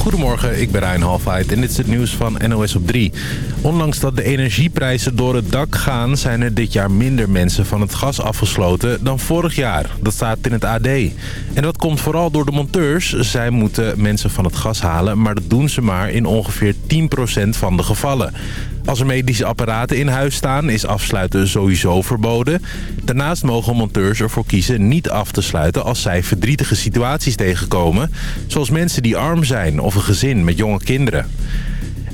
Goedemorgen, ik ben Ryan Halfheid en dit is het nieuws van NOS op 3. Ondanks dat de energieprijzen door het dak gaan... zijn er dit jaar minder mensen van het gas afgesloten dan vorig jaar. Dat staat in het AD. En dat komt vooral door de monteurs. Zij moeten mensen van het gas halen, maar dat doen ze maar in ongeveer 10% van de gevallen. Als er medische apparaten in huis staan, is afsluiten sowieso verboden. Daarnaast mogen monteurs ervoor kiezen niet af te sluiten als zij verdrietige situaties tegenkomen. Zoals mensen die arm zijn of een gezin met jonge kinderen.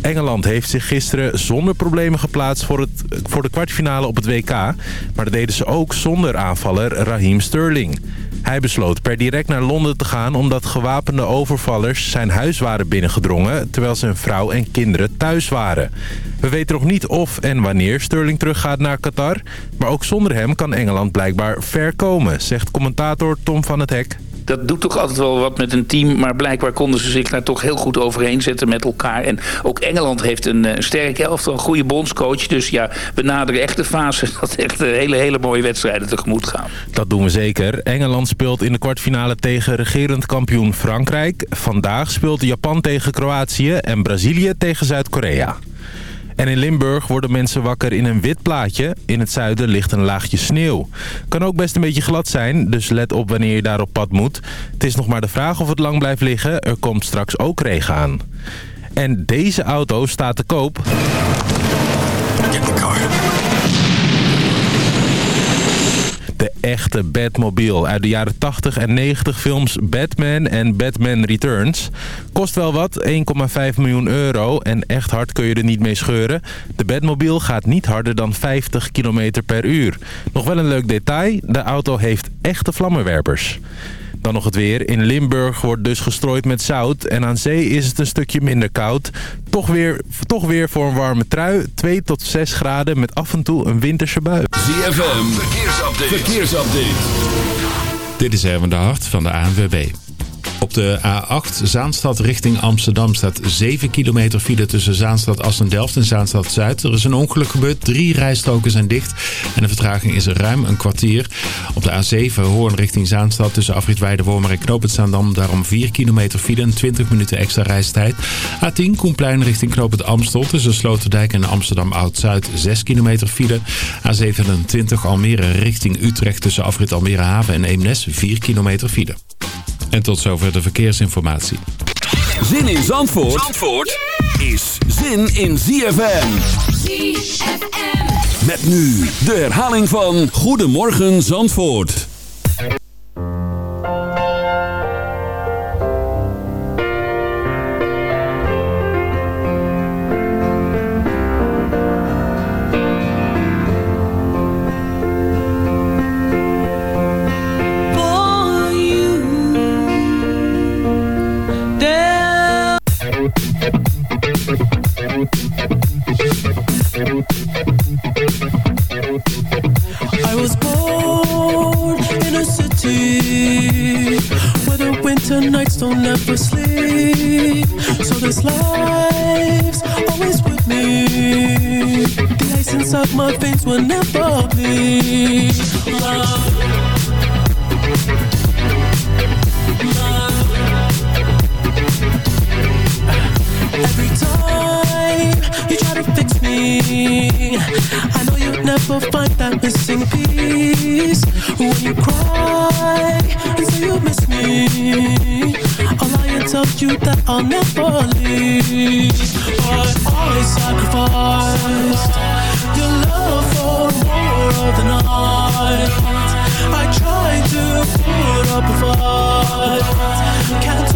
Engeland heeft zich gisteren zonder problemen geplaatst voor, het, voor de kwartfinale op het WK. Maar dat deden ze ook zonder aanvaller Raheem Sterling. Hij besloot per direct naar Londen te gaan omdat gewapende overvallers zijn huis waren binnengedrongen... terwijl zijn vrouw en kinderen thuis waren. We weten nog niet of en wanneer Sterling teruggaat naar Qatar... maar ook zonder hem kan Engeland blijkbaar ver komen, zegt commentator Tom van het Hek dat doet toch altijd wel wat met een team. Maar blijkbaar konden ze zich daar toch heel goed overheen zetten met elkaar. En ook Engeland heeft een, een sterk elftal, een goede bondscoach. Dus ja, we naderen echt de fase dat echt hele, hele mooie wedstrijden tegemoet gaan. Dat doen we zeker. Engeland speelt in de kwartfinale tegen regerend kampioen Frankrijk. Vandaag speelt Japan tegen Kroatië en Brazilië tegen Zuid-Korea. En in Limburg worden mensen wakker in een wit plaatje. In het zuiden ligt een laagje sneeuw. Kan ook best een beetje glad zijn, dus let op wanneer je daar op pad moet. Het is nog maar de vraag of het lang blijft liggen. Er komt straks ook regen aan. En deze auto staat te koop. Get the car. De echte Batmobile uit de jaren 80 en 90 films Batman en Batman Returns. Kost wel wat, 1,5 miljoen euro en echt hard kun je er niet mee scheuren. De Batmobile gaat niet harder dan 50 km per uur. Nog wel een leuk detail, de auto heeft echte vlammenwerpers. Dan nog het weer. In Limburg wordt dus gestrooid met zout. En aan zee is het een stukje minder koud. Toch weer, toch weer voor een warme trui. 2 tot 6 graden met af en toe een winterse bui. ZFM, verkeersupdate. verkeersupdate. Dit is Erwin de Hart van de ANWB. Op de A8 Zaanstad richting Amsterdam staat 7 kilometer file tussen Zaanstad-Assendelft en Zaanstad-Zuid. Er is een ongeluk gebeurd, drie rijstroken zijn dicht en de vertraging is ruim een kwartier. Op de A7 Hoorn richting Zaanstad tussen Afrit Weidewormer en Knoop Zaandam daarom 4 kilometer file en 20 minuten extra reistijd. A10 Koenplein richting Knoop Amstel tussen Sloterdijk en Amsterdam Oud-Zuid 6 kilometer file. A27 Almere richting Utrecht tussen Afrit Almere Haven en Eemnes 4 kilometer file. En tot zover de verkeersinformatie. Zin in Zandvoort, Zandvoort is zin in ZFM. ZFM. Met nu de herhaling van Goedemorgen Zandvoort. Nights don't ever sleep. So this life's always with me. The ice inside my veins will never bleed. Love never find that missing piece When you cry and say you miss me I'll lie and tell you that I'll never leave. But I sacrificed. Your love for more of the night I tried to put up a fight. Can't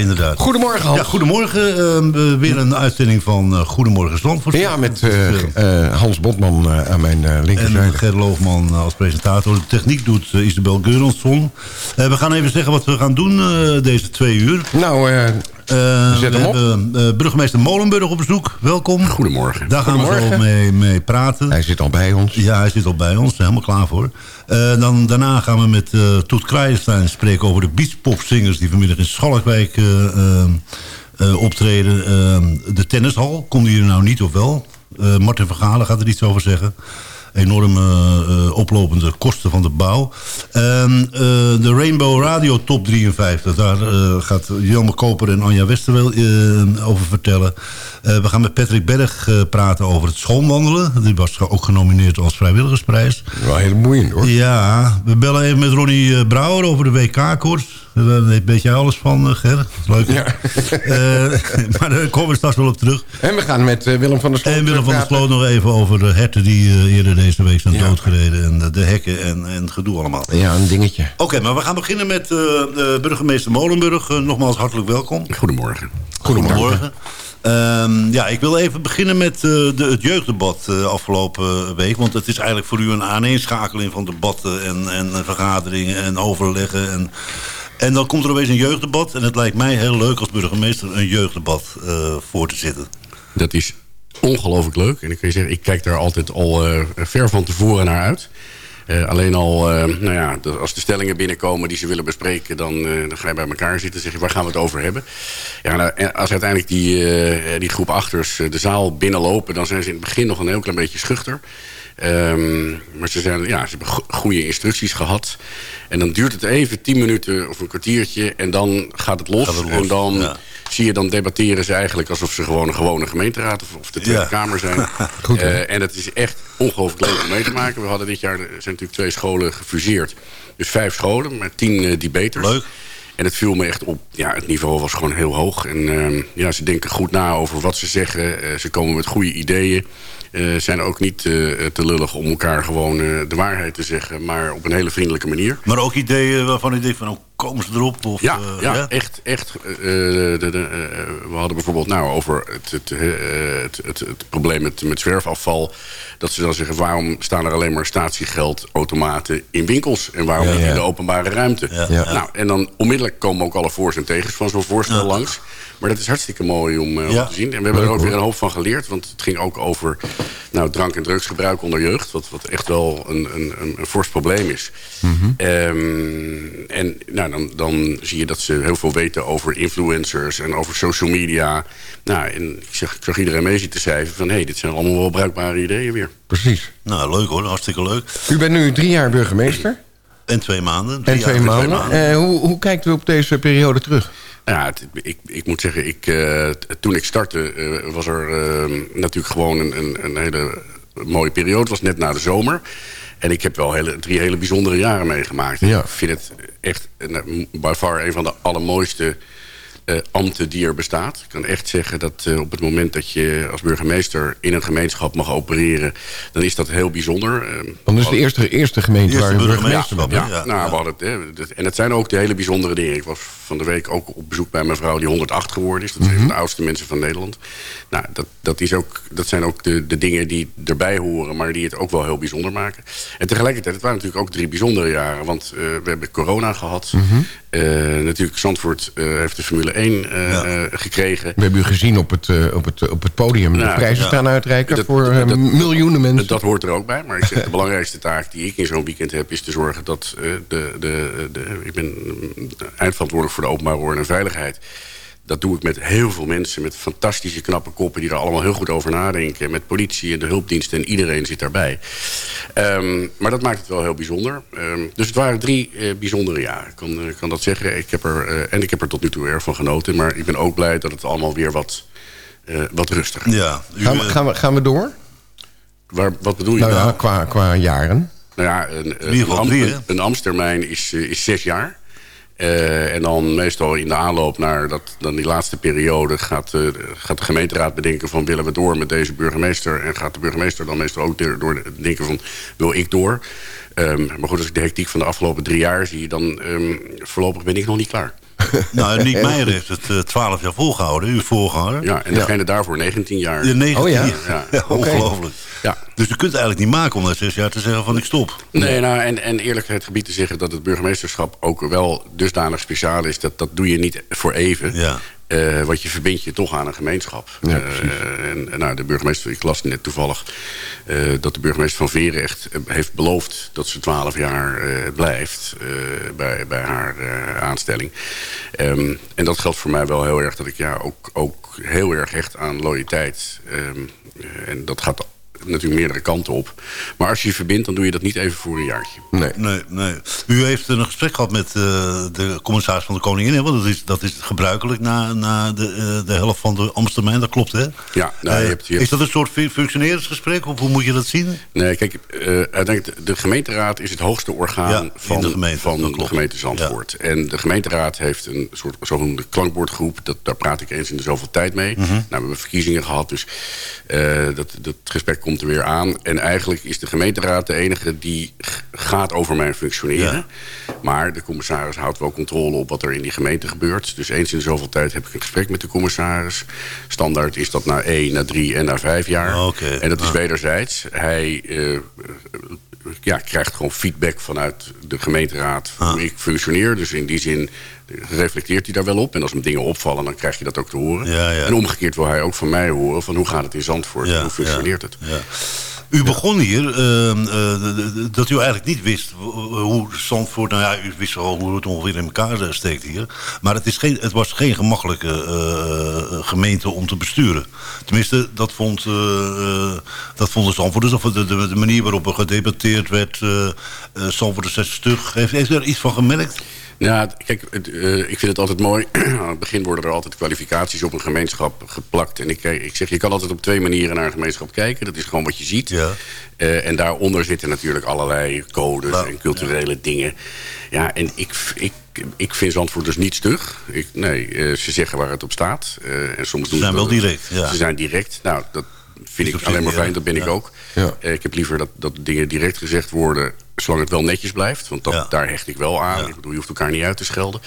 Inderdaad. Goedemorgen Hans. Ja, goedemorgen. eh, weer een uitzending van eh, Goedemorgen Zandvoort. Ja, met eh, eh, Hans Botman eh, aan mijn eh, En linkerzijde. Ger Loofman als presentator. De techniek doet Isabel Geuransson. Eh, we gaan even zeggen wat we gaan doen eh, deze twee uur. Nou, we hem op. hebben eh, burgemeester Molenburg op bezoek. Welkom. Goedemorgen. Daar gaan we zo mee, mee praten. hij zit al bij ons. Ja, hij zit al bij ons, helemaal klaar voor. Eh, dan, daarna gaan we met eh, Toet Kraaienstein spreken over de beachpopzingers... die vanmiddag in Schalkwijk eh, eh, eh, optreden. Eh, de tennishal, komt hier nou niet of wel? Eh, Martin Vergalen gaat er iets over zeggen. Enorme eh, oplopende kosten van de bouw. Ehm, eh, de Rainbow Radio Top 53. Daar eh, gaat Jelme Koper en Anja Westerwel eh, over vertellen. Eh, we gaan met Patrick Berg eh, praten over het schoonwandelen. Die was ook genomineerd als vrijwilligersprijs. Wel heel boeiend hoor. Ja, we bellen even met Ronnie eh, Brouwer over de WK-koers. Daar weet jij alles van, eh, Ger. Leuk. Ja. Eh, maar daar komen we straks wel op terug. En we gaan met eh, Willem van der Sloot En Willem van der. Sloot nog even over de herten die eh, eerder deze week zijn Ja. doodgereden. En de, hekken en, en het gedoe allemaal. Ja, een dingetje. Oké, maar we gaan beginnen met eh, burgemeester Molenburg. Nogmaals hartelijk welkom. Goedemorgen. Goedemorgen. Ehm, ja, ik wil even beginnen met eh, de, het jeugddebat eh, afgelopen week. Want het is eigenlijk voor u een aaneenschakeling van debatten en, en vergaderingen en overleggen. En, en dan komt er opeens een jeugddebat. En het lijkt mij heel leuk als burgemeester een jeugddebat eh, voor te zitten. Dat is ongelooflijk leuk. En ik kan je zeggen, ik kijk daar altijd al eh, ver van tevoren naar uit. Eh, alleen al, nou ja, als de stellingen binnenkomen die ze willen bespreken... dan, dan ga je bij elkaar zitten en zeg je, waar gaan we het over hebben? Ja, nou, als uiteindelijk die, die groep achters de zaal binnenlopen... dan zijn ze in het begin nog een heel klein beetje schuchter. Ehm, maar ze, zijn, ja, ze hebben go- goede instructies gehad. En dan duurt het even tien minuten of een kwartiertje... en dan gaat het los. Gaat het los, En dan ja. zie je dan debatteren ze eigenlijk... alsof ze gewoon een gewone gemeenteraad of, of de Tweede Ja. Kamer zijn. Goed? Eh, en het is echt ongelooflijk leuk om mee te maken. We hadden dit jaar, er zijn natuurlijk twee scholen gefuseerd. Dus vijf scholen met tien eh, debaters. Leuk. En het viel me echt op. Ja, het niveau was gewoon heel hoog. En ehm, ja, ze denken goed na over wat ze zeggen. Eh, ze komen met goede ideeën. Eh, zijn ook niet eh, te lullig om elkaar gewoon eh, de waarheid te zeggen. Maar op een hele vriendelijke manier. Maar ook ideeën waarvan u denkt van, oh, komen ze erop? Of, Ja, ja, echt. echt de, de, we hadden bijvoorbeeld nou, over het, het, het, het, probleem met, met zwerfafval. Dat ze dan zeggen, waarom staan er alleen maar statiegeldautomaten in winkels? En waarom Ja, niet in de openbare ruimte? Nou, en dan onmiddellijk komen ook alle voor's en tegens van zo'n voorstel langs. Maar dat is hartstikke mooi om, eh, om te zien. En we hebben er ook weer een hoop van geleerd. Want het ging ook over nou, drank- en drugsgebruik onder jeugd. Wat, wat echt wel een, een, een, een fors probleem is. Ehm, en nou, dan, dan zie je dat ze heel veel weten over influencers en over social media. Nou, en ik, zeg, ik zag iedereen mee zitten cijfen van... hé, hey, dit zijn allemaal wel bruikbare ideeën weer. Precies. Nou, leuk hoor, hartstikke leuk. U bent nu drie jaar burgemeester. En twee maanden. En twee jaar maanden. maanden. Eh, hoe, hoe kijkt u op deze periode terug? Ja, het- ik, ik moet zeggen, ik, eh, toen ik startte eh, was er eh, natuurlijk gewoon een, een, een hele mooie periode. Het was net na de zomer. En ik heb wel hele, drie hele bijzondere jaren meegemaakt. Ja. Ik vind het echt eh, by far een van de allermooiste eh, ambten die er bestaat. Ik kan echt zeggen dat eh, op het moment dat je als burgemeester in een gemeenschap mag opereren, dan is dat heel bijzonder. Eh, Dan is de eerste, eerste gemeente Eerste waar een burgemeester. burgemeester ja, was. Ja, nou, we hadden het, hè, dat- en het zijn ook de hele bijzondere dingen. Ik was van de week ook op bezoek bij mijn vrouw die 108 geworden is. Dat is een van de oudste mensen van Nederland. Nou, dat, dat, is ook, dat zijn ook de, de dingen die erbij horen, maar die het ook wel heel bijzonder maken. En tegelijkertijd, het waren natuurlijk ook drie bijzondere jaren. Want eh, we hebben corona gehad. Eh, natuurlijk, Zandvoort eh, heeft de Formule 1 eh, Ja. eh, gekregen. We hebben u gezien op het, op het, op het podium de Nou, prijzen ja. staan uitreiken Dat- voor dat- miljoenen mensen. Dat hoort er ook bij. Maar ik zeg, de belangrijkste taak die ik in zo'n weekend heb... is te zorgen dat eh, de, de, de... Ik ben eindverantwoordelijk voor de openbare orde en veiligheid. Dat doe ik met heel veel mensen. Met fantastische knappe koppen die er allemaal heel goed over nadenken. Met politie en de hulpdiensten en iedereen zit daarbij. Ehm, maar dat maakt het wel heel bijzonder. Ehm, dus het waren drie eh, bijzondere jaren. Ik kan, eh, kan dat zeggen. Ik heb er, eh, en ik heb er tot nu toe erg van genoten. Maar ik ben ook blij dat het allemaal weer wat, eh, wat rustiger Ja, u, Gaan we, gaan, we, gaan we door? Waar, wat bedoel je Nou nou? ja, qua, qua jaren. Nou ja, een, In ieder geval een, een ambtstermijn is, is zes jaar. Eh, en dan meestal in de aanloop naar dat, dan die laatste periode... Gaat, eh, gaat de gemeenteraad bedenken van willen we door met deze burgemeester... en gaat de burgemeester dan meestal ook door, door denken van wil ik door. Ehm, maar goed, als ik de hectiek van de afgelopen drie jaar zie... dan ehm, voorlopig ben ik nog niet klaar. nou, Niek Meijer heeft het eh, 12 jaar volgehouden, uw voorganger. Ja, en degene daarvoor 19 jaar. De 19 Oh ja? Ongelooflijk. Ja. Dus u kunt het eigenlijk niet maken om na zes jaar te zeggen van ik stop. Nee, nou, en, en eerlijk het gebied te zeggen dat het burgemeesterschap ook wel dusdanig speciaal is. Dat, dat doe je niet voor even. Ja. Eh, want je verbindt je toch aan een gemeenschap. Ja, Eh, en, en nou, de burgemeester, ik las net toevallig... eh, dat de burgemeester van Veren echt eh, heeft beloofd... dat ze twaalf jaar blijft bij, bij haar aanstelling. Ehm, en dat geldt voor mij wel heel erg... dat ik ja, ook, ook heel erg hecht aan loyaliteit. Eh, en dat gaat natuurlijk meerdere kanten op. Maar als je je verbindt, dan doe je dat niet even voor een jaartje. Nee. Nee, nee. U heeft een gesprek gehad met eh, de commissaris van de Koningin. Hè? Want dat is, dat is gebruikelijk na, na de, eh, de helft van de Amstermijn. Dat klopt, hè? Ja, nou, je Eh, hebt- je hebt- Is dat een soort fu- functioneringsgesprek? Of hoe moet je dat zien? Nee, kijk, eh, uiteindelijk, de gemeenteraad is het hoogste orgaan Ja, van, de gemeente, van de gemeente Zandvoort. En de gemeenteraad heeft een soort zogenoemde klankbordgroep. Dat, daar praat ik eens in de zoveel tijd mee. Mhm. Nou, we hebben verkiezingen gehad, dus eh, dat, dat gesprek komt er weer aan. En eigenlijk is de gemeenteraad de enige die gaat over mijn functioneren. Maar de commissaris houdt wel controle op wat er in die gemeente gebeurt. Dus eens in zoveel tijd heb ik een gesprek met de commissaris. Standaard is dat na één, na drie en na vijf jaar. En dat is Ah. wederzijds. Hij eh, ja, krijgt gewoon feedback vanuit de gemeenteraad Ah. hoe ik functioneer. Dus in die zin reflecteert hij daar wel op. En als hem dingen opvallen, dan krijg je dat ook te horen. Ja, ja. En omgekeerd wil hij ook van mij horen van hoe gaat het in Zandvoort? Ja, hoe functioneert ja, het? U begon hier ehm, eh, dat u eigenlijk niet wist hoe Zandvoort... Nou ja, u wist wel hoe het ongeveer in elkaar eh, steekt hier. Maar het, is geen, het was geen gemakkelijke eh, gemeente om te besturen. Tenminste, dat vond, dat vonden Zandvoorters. Of de, de, de manier waarop er gedebatteerd werd. uh, Zandvoorters zes stug. Heeft, heeft u er iets van gemerkt? Ja, kijk, het, eh, ik vind het altijd mooi. Aan het begin worden er altijd kwalificaties op een gemeenschap geplakt. En ik, eh, ik zeg, je kan altijd op twee manieren naar een gemeenschap kijken. Dat is gewoon wat je ziet. Ja. Eh, en daaronder zitten natuurlijk allerlei codes Nou, en culturele dingen. Ja, en ik, ik, ik vind Zandvoort dus niet stug. Ik, nee, eh, ze zeggen waar het op staat. Eh, en soms doen zijn dat- wel direct, ja. Ze zijn direct. Nou, dat vind ik alleen maar fijn. Dat ben ik ook. Ja. Ik heb liever dat, dat dingen direct gezegd worden... zolang het wel netjes blijft. Want dat, Ja. daar hecht ik wel aan. Ja. Ik bedoel, je hoeft elkaar niet uit te schelden.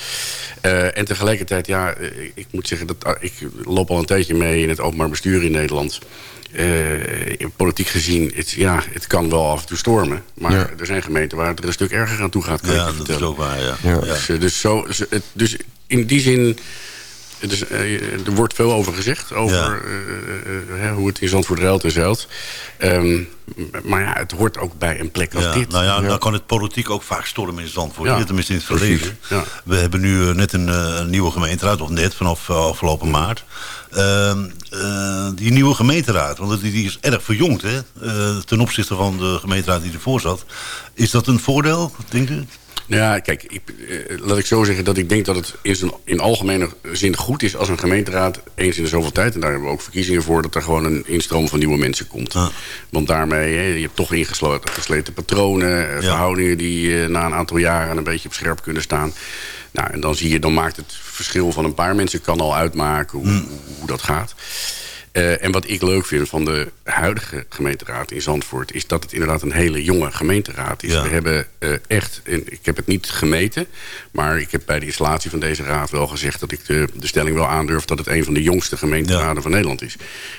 Eh, en tegelijkertijd, ja, eh, ik moet zeggen... dat ah, ik loop al een tijdje mee in het openbaar bestuur in Nederland... In politiek gezien, het, ja, het kan wel af en toe stormen. Maar Ja. er zijn gemeenten waar het er een stuk erger aan toe gaat, kan Ja, dat is ook waar, ja. Dus, dus, zo, dus, dus in die zin... Dus, eh, er wordt veel over gezegd, over Ja. eh, eh, hoe het in Zandvoort ruilt en zeilt. Ehm, maar ja, het hoort ook bij een plek als Ja, dit. nou ja, dan kan het politiek ook vaak stormen in Zandvoort. Ja, tenminste in het verleden. ja. We hebben nu net een, een nieuwe gemeenteraad, of net vanaf afgelopen maart. Ehm, eh, die nieuwe gemeenteraad, want die, die is erg verjongd hè, ten opzichte van de gemeenteraad die ervoor zat. Is dat een voordeel, denkt u? Ja, kijk, ik, eh, laat ik zo zeggen dat ik denk dat het in, zijn, in algemene zin goed is als een gemeenteraad eens in de zoveel tijd, en daar hebben we ook verkiezingen voor, dat er gewoon een instroom van nieuwe mensen komt. Want daarmee, hè, je hebt toch ingesleten gesleten patronen, eh, verhoudingen die eh, na een aantal jaren een beetje op scherp kunnen staan. Nou, en dan zie je, dan maakt het verschil van een paar mensen kan al uitmaken hoe, Hmm. hoe dat gaat. Eh, en wat ik leuk vind van de huidige gemeenteraad in Zandvoort... is dat het inderdaad een hele jonge gemeenteraad is. Ja. We hebben eh, echt, en ik heb het niet gemeten... maar ik heb bij de installatie van deze raad wel gezegd... dat ik de, de stelling wel aandurf dat het een van de jongste gemeenteraden Ja. van Nederland is.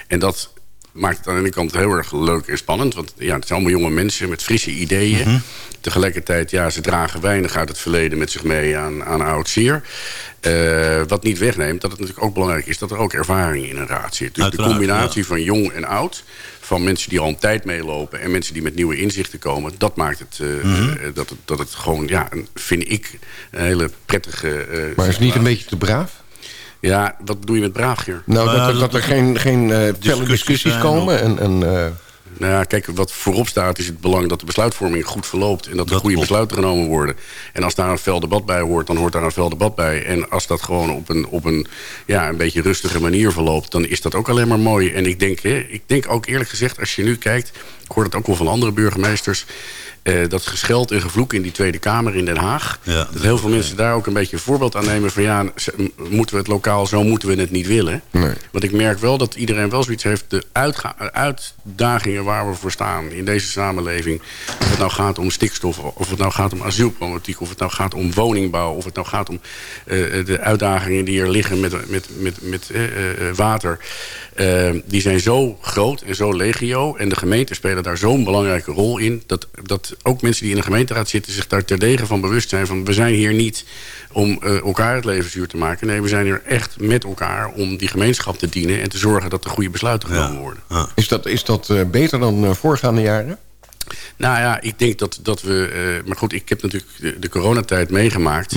En dat maakt het aan de ene kant heel erg leuk en spannend. Want ja, het zijn allemaal jonge mensen met frisse ideeën. Mhm. Tegelijkertijd, ja, ze dragen weinig uit het verleden met zich mee aan, aan oud zeer. Eh, wat niet wegneemt dat het natuurlijk ook belangrijk is... dat er ook ervaring in een raad zit. Dus Uiteraard, de combinatie van jong en oud... van mensen die al een tijd meelopen... en mensen die met nieuwe inzichten komen... dat maakt het, eh, Mhm. eh, dat, het dat het gewoon, ja, vind ik... een hele prettige... eh, Maar is het niet een beetje te braaf? Ja, wat bedoel je met braaf, Geer? Nou, dat, er- dat er geen, geen eh, discussies zijn komen. En, en, eh, Nou ja, kijk, wat voorop staat is het belang dat de besluitvorming goed verloopt... en dat er Dat goede klopt. besluiten genomen worden. En als daar een fel debat bij hoort, dan hoort daar een fel debat bij. En als dat gewoon op een, op een, ja, een beetje rustige manier verloopt... dan is dat ook alleen maar mooi. En ik denk, hè, ik denk ook eerlijk gezegd, als je nu kijkt... ik hoor het ook wel van andere burgemeesters... eh, dat gescheld en gevloek in die Tweede Kamer in Den Haag... Ja, dat heel veel mensen daar ook een beetje een voorbeeld aan nemen... van ja, moeten we het lokaal, zo moeten we het niet willen. Nee. Want ik merk wel dat iedereen wel zoiets heeft... de uitdagingen waar we voor staan in deze samenleving... of het nou gaat om stikstof, of het nou gaat om asielproblematiek... of het nou gaat om woningbouw, of het nou gaat om eh, de uitdagingen die er liggen met, met, met, met eh, eh, water... eh, die zijn zo groot en zo legio. En de gemeenten spelen daar zo'n belangrijke rol in... Dat, dat ook mensen die in de gemeenteraad zitten zich daar terdege van bewust zijn... van we zijn hier niet om eh, elkaar het leven zuur te maken. Nee, we zijn hier echt met elkaar om die gemeenschap te dienen... en te zorgen dat er goede besluiten genomen worden. is dat, is dat eh, beter dan eh, voorgaande jaren? Nou ja, ik denk dat, dat we... eh, maar goed, ik heb natuurlijk de, de coronatijd meegemaakt...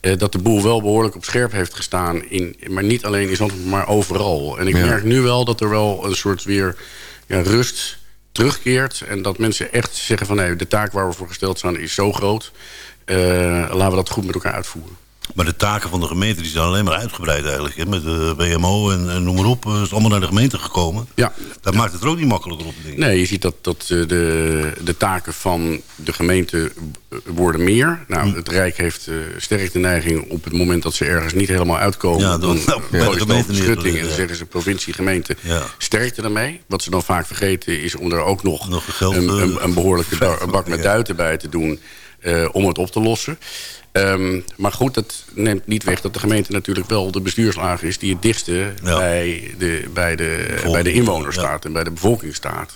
eh, dat de boel wel behoorlijk op scherp heeft gestaan. In, maar niet alleen in Zandvoort, maar overal. En ik Ja. merk nu wel dat er wel een soort weer ja, rust terugkeert. En dat mensen echt zeggen van... nee, de taak waar we voor gesteld staan is zo groot. Eh, laten we dat goed met elkaar uitvoeren. Maar de taken van de gemeente die zijn alleen maar uitgebreid eigenlijk. Hè? Met de WMO en, en noem maar op. eh, is allemaal naar de gemeente gekomen. Ja. Dat maakt het er ook niet makkelijker op. Denk ik. Nee, je ziet dat, dat eh, de, de taken van de gemeente eh, worden meer. Nou, Hm. het Rijk heeft eh, sterk de neiging op het moment dat ze ergens niet helemaal uitkomen... Ja, dan bij de gemeente schutting en dan zeggen ze provincie, gemeente, Ja. sterkte ermee. Wat ze dan vaak vergeten is om er ook nog, Nog geld, een, eh, een, een behoorlijke bak met duiten bij te doen... eh, om het op te lossen. Ehm, maar goed, dat neemt niet weg dat de gemeente natuurlijk wel de bestuurslager is... die het dichtste Ja. bij, de, bij, de, bij de inwoners ja. staat en bij de bevolking staat.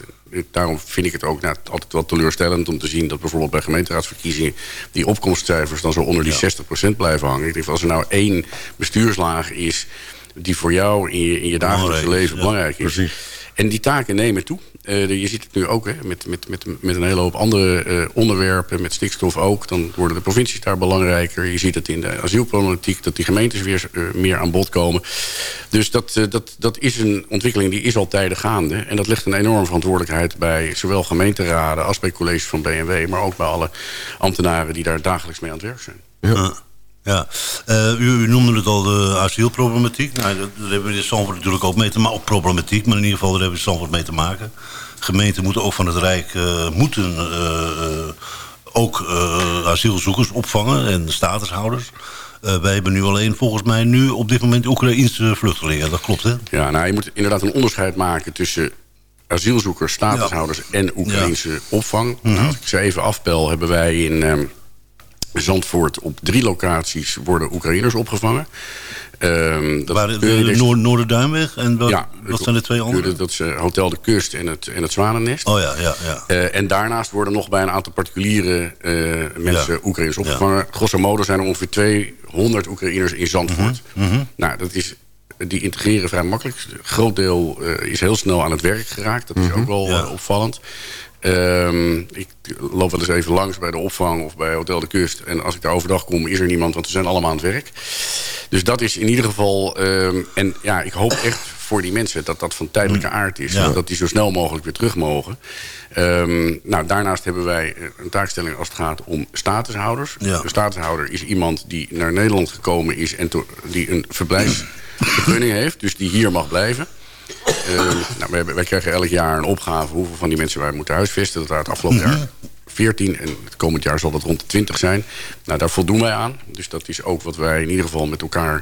Daarom vind ik het ook nou, altijd wel teleurstellend om te zien... dat bijvoorbeeld bij gemeenteraadsverkiezingen... die opkomstcijfers dan zo onder die 60% blijven hangen. Ik denk, als er nou één bestuurslager is... die voor jou in je, in je dagelijkse leven belangrijk is... En die taken nemen toe. Eh, je ziet het nu ook hè, met, met, met, met een hele hoop andere eh, onderwerpen. Met stikstof ook. Dan worden de provincies daar belangrijker. Je ziet het in de asielproblematiek. Dat die gemeentes weer eh, meer aan bod komen. Dus dat, dat, dat is een ontwikkeling die is al tijden gaande. En dat legt een enorme verantwoordelijkheid bij zowel gemeenteraden als bij colleges van BNW. Maar ook bij alle ambtenaren die daar dagelijks mee aan het werk zijn. Ja. Ja, Eh, u, u noemde het al de asielproblematiek. Nou, daar hebben we in Zandvoort natuurlijk ook mee te maken. Ook problematiek, maar in ieder geval daar hebben we in Zandvoort mee te maken. Gemeenten moeten ook van het Rijk eh, moeten eh, ook asielzoekers opvangen en statushouders. Wij hebben nu alleen volgens mij nu op dit moment Oekraïnse vluchtelingen. Dat klopt, hè? Ja, nou, je moet inderdaad een onderscheid maken tussen asielzoekers, statushouders en Oekraïnse opvang. Mhm. Nou, als ik ze even afpel, hebben wij in ehm, Zandvoort op drie locaties worden Oekraïners opgevangen. Ehm, dat Waar, de, de Noord Noorderduinweg en wat, ja, wat zijn de twee andere? Dat is Hotel de Kust en het, en het Zwanennest. Oh ja, ja, ja. Eh, en daarnaast worden nog bij een aantal particuliere eh, mensen Ja. Oekraïners opgevangen. Grosso modo zijn er ongeveer 200 Oekraïners in Zandvoort. Mhm, Nou, dat is, die integreren vrij makkelijk. Een groot deel eh, is heel snel aan het werk geraakt. Dat is ook wel Mhm. Ja. eh, opvallend. Ehm, ik loop wel eens even langs bij de opvang of bij Hotel de Kust. En als ik daar overdag kom, is er niemand, want we zijn allemaal aan het werk. Dus dat is in ieder geval... ehm, en ja, ik hoop echt voor die mensen dat dat van tijdelijke aard is. Mm. Ja. Dat die zo snel mogelijk weer terug mogen. Ehm, nou, daarnaast hebben wij eh, een taakstelling als het gaat om statushouders. Ja. Een statushouder is iemand die naar Nederland gekomen is... en die een verblijfsvergunning heeft, dus die hier mag blijven. Ehm, nou, wij, wij krijgen elk jaar een opgave hoeveel van die mensen wij moeten huisvesten. Dat daar het afgelopen jaar 14 en het komend jaar zal dat rond de 20 zijn. Nou, daar voldoen wij aan. Dus dat is ook wat wij in ieder geval met elkaar...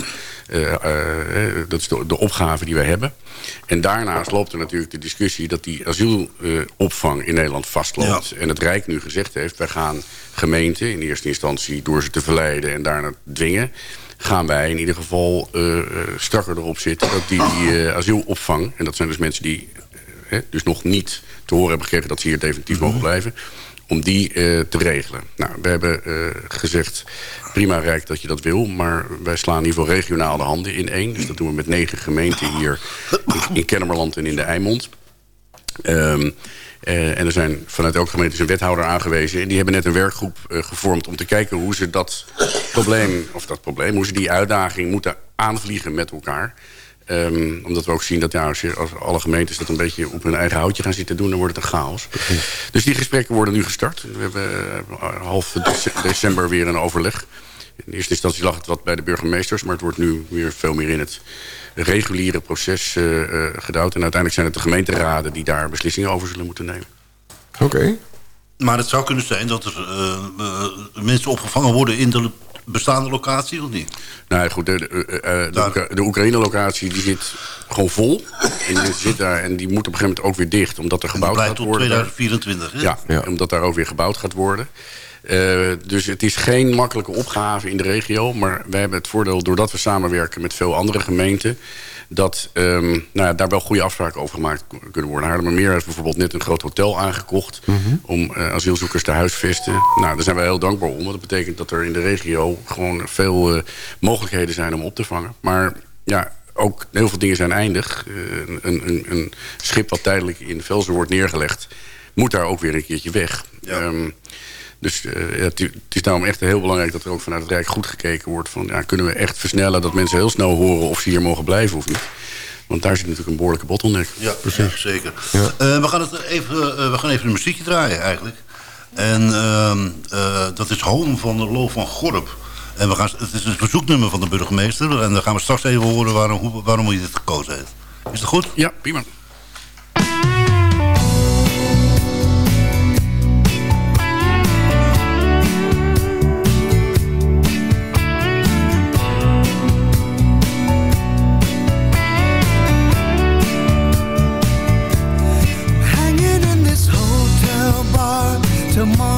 dat is de, de opgave die wij hebben. En daarnaast loopt er natuurlijk de discussie... dat die asielopvang in Nederland vastloopt. En het Rijk nu gezegd heeft... wij gaan gemeenten in eerste instantie door ze te verleiden... en daarna dwingen gaan wij in ieder geval uh, strakker erop zitten... dat die, die asielopvang, en dat zijn dus mensen die dus nog niet te horen hebben gekregen... dat ze hier definitief mogen mhm. blijven, om die te regelen. Nou, we hebben gezegd, prima Rijk dat je dat wil... maar wij slaan in ieder geval regionale handen in één. Dus dat doen we met negen gemeenten hier in Kennemerland en in de Eimond... Um, uh, en er zijn vanuit elke gemeente een wethouder aangewezen. En die hebben net een werkgroep uh, gevormd om te kijken hoe ze dat probleem, of dat probleem, hoe ze die uitdaging moeten aanvliegen met elkaar. Um, omdat we ook zien dat ja, als, als alle gemeentes dat een beetje op hun eigen houtje gaan zitten doen, dan wordt het een chaos. Dus die gesprekken worden nu gestart. We hebben uh, half december weer een overleg. In eerste instantie lag het wat bij de burgemeesters, maar het wordt nu weer veel meer in het reguliere proces uh, uh, gedouwd. En uiteindelijk zijn het de gemeenteraden die daar beslissingen over zullen moeten nemen. Oké. Maar het zou kunnen zijn dat er uh, mensen opgevangen worden in de bestaande locatie, of niet? Nou goed, de, de, de, de Oekraïne-locatie die zit gewoon vol. En die, zit daar, en die moet op een gegeven moment ook weer dicht, omdat er gebouwd gaat worden. 2024, hè? Ja, ja, omdat daar ook weer gebouwd gaat worden. Uh, dus het is geen makkelijke opgave in de regio. Maar wij hebben het voordeel, doordat we samenwerken met veel andere gemeenten... dat um, nou ja, daar wel goede afspraken over gemaakt kunnen worden. Haarlemmermeer heeft bijvoorbeeld net een groot hotel aangekocht... Mm -hmm. om uh, asielzoekers te huisvesten. Nou, daar zijn wij heel dankbaar om. Want dat betekent dat er in de regio gewoon veel uh, mogelijkheden zijn om op te vangen. Maar ja, ook heel veel dingen zijn eindig. een, een, een, schip wat tijdelijk in Velzen wordt neergelegd... moet daar ook weer een keertje weg. Ja. Um, dus uh, het, het, is daarom echt heel belangrijk dat er ook vanuit het Rijk goed gekeken wordt. Van, ja, kunnen we echt versnellen dat mensen heel snel horen of ze hier mogen blijven of niet. Want daar zit natuurlijk een behoorlijke bottleneck. Ja, precies. Ja, zeker. Ja. Uh, we, gaan het even, uh, we gaan even een muziekje draaien eigenlijk. En ehm, dat is Home van de Loof van Gorp. En we gaan, het is een verzoeknummer van de burgemeester. En dan gaan we straks even horen waarom, waarom hij dit gekozen heeft. Is dat goed? Ja, prima. The heartache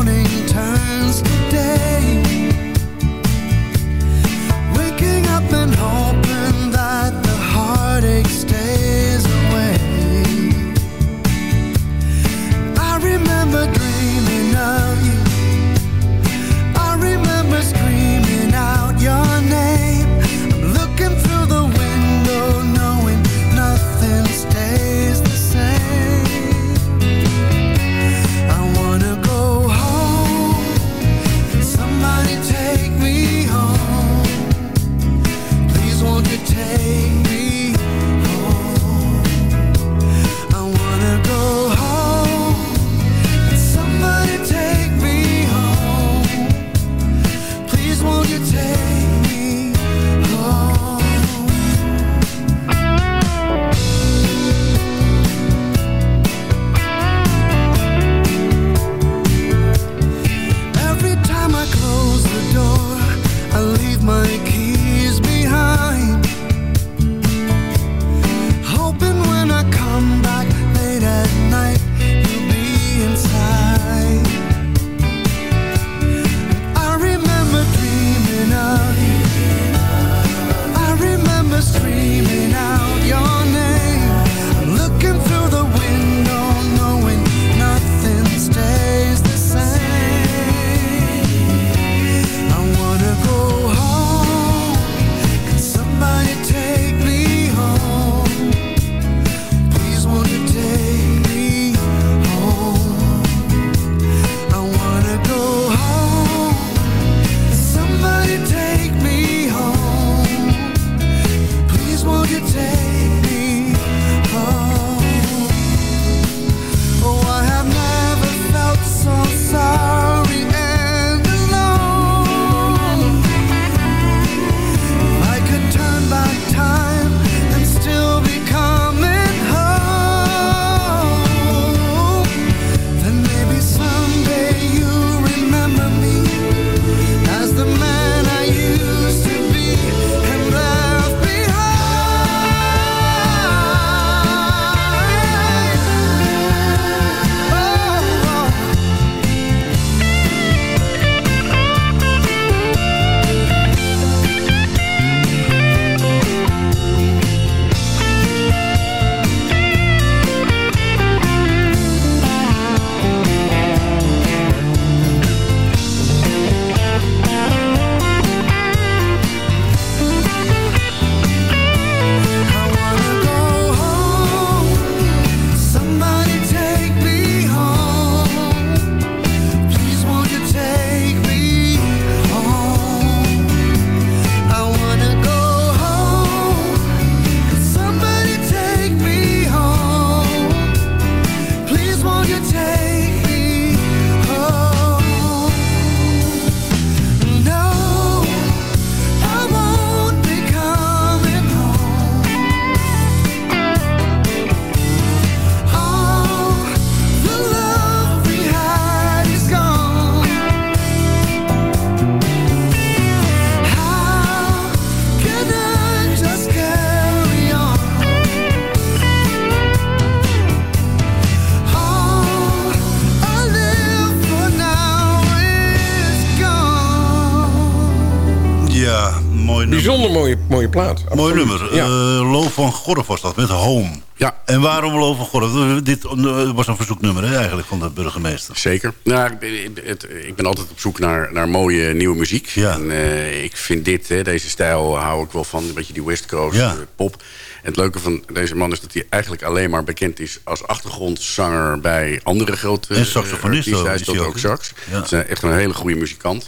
nummer. Bijzonder mooie, mooie plaat. Mooi nummer. Ja. Eh Loof van Gorf was dat, met Home. Ja. En waarom Loof van Gorf? Dit eh, was een verzoeknummer hè, eigenlijk van de burgemeester. Zeker. Nou, ik, ben, het- ik ben altijd op zoek naar, naar mooie nieuwe muziek. Ja. En eh, ik vind dit, hè, deze stijl, hou ik wel van. Een beetje die West Coast Ja. eh, pop. En het leuke van deze man is dat hij eigenlijk alleen maar bekend is... als achtergrondzanger bij andere grote En saxofonist eh, Hij is ook, sax. Ja. Het is echt een hele goede muzikant.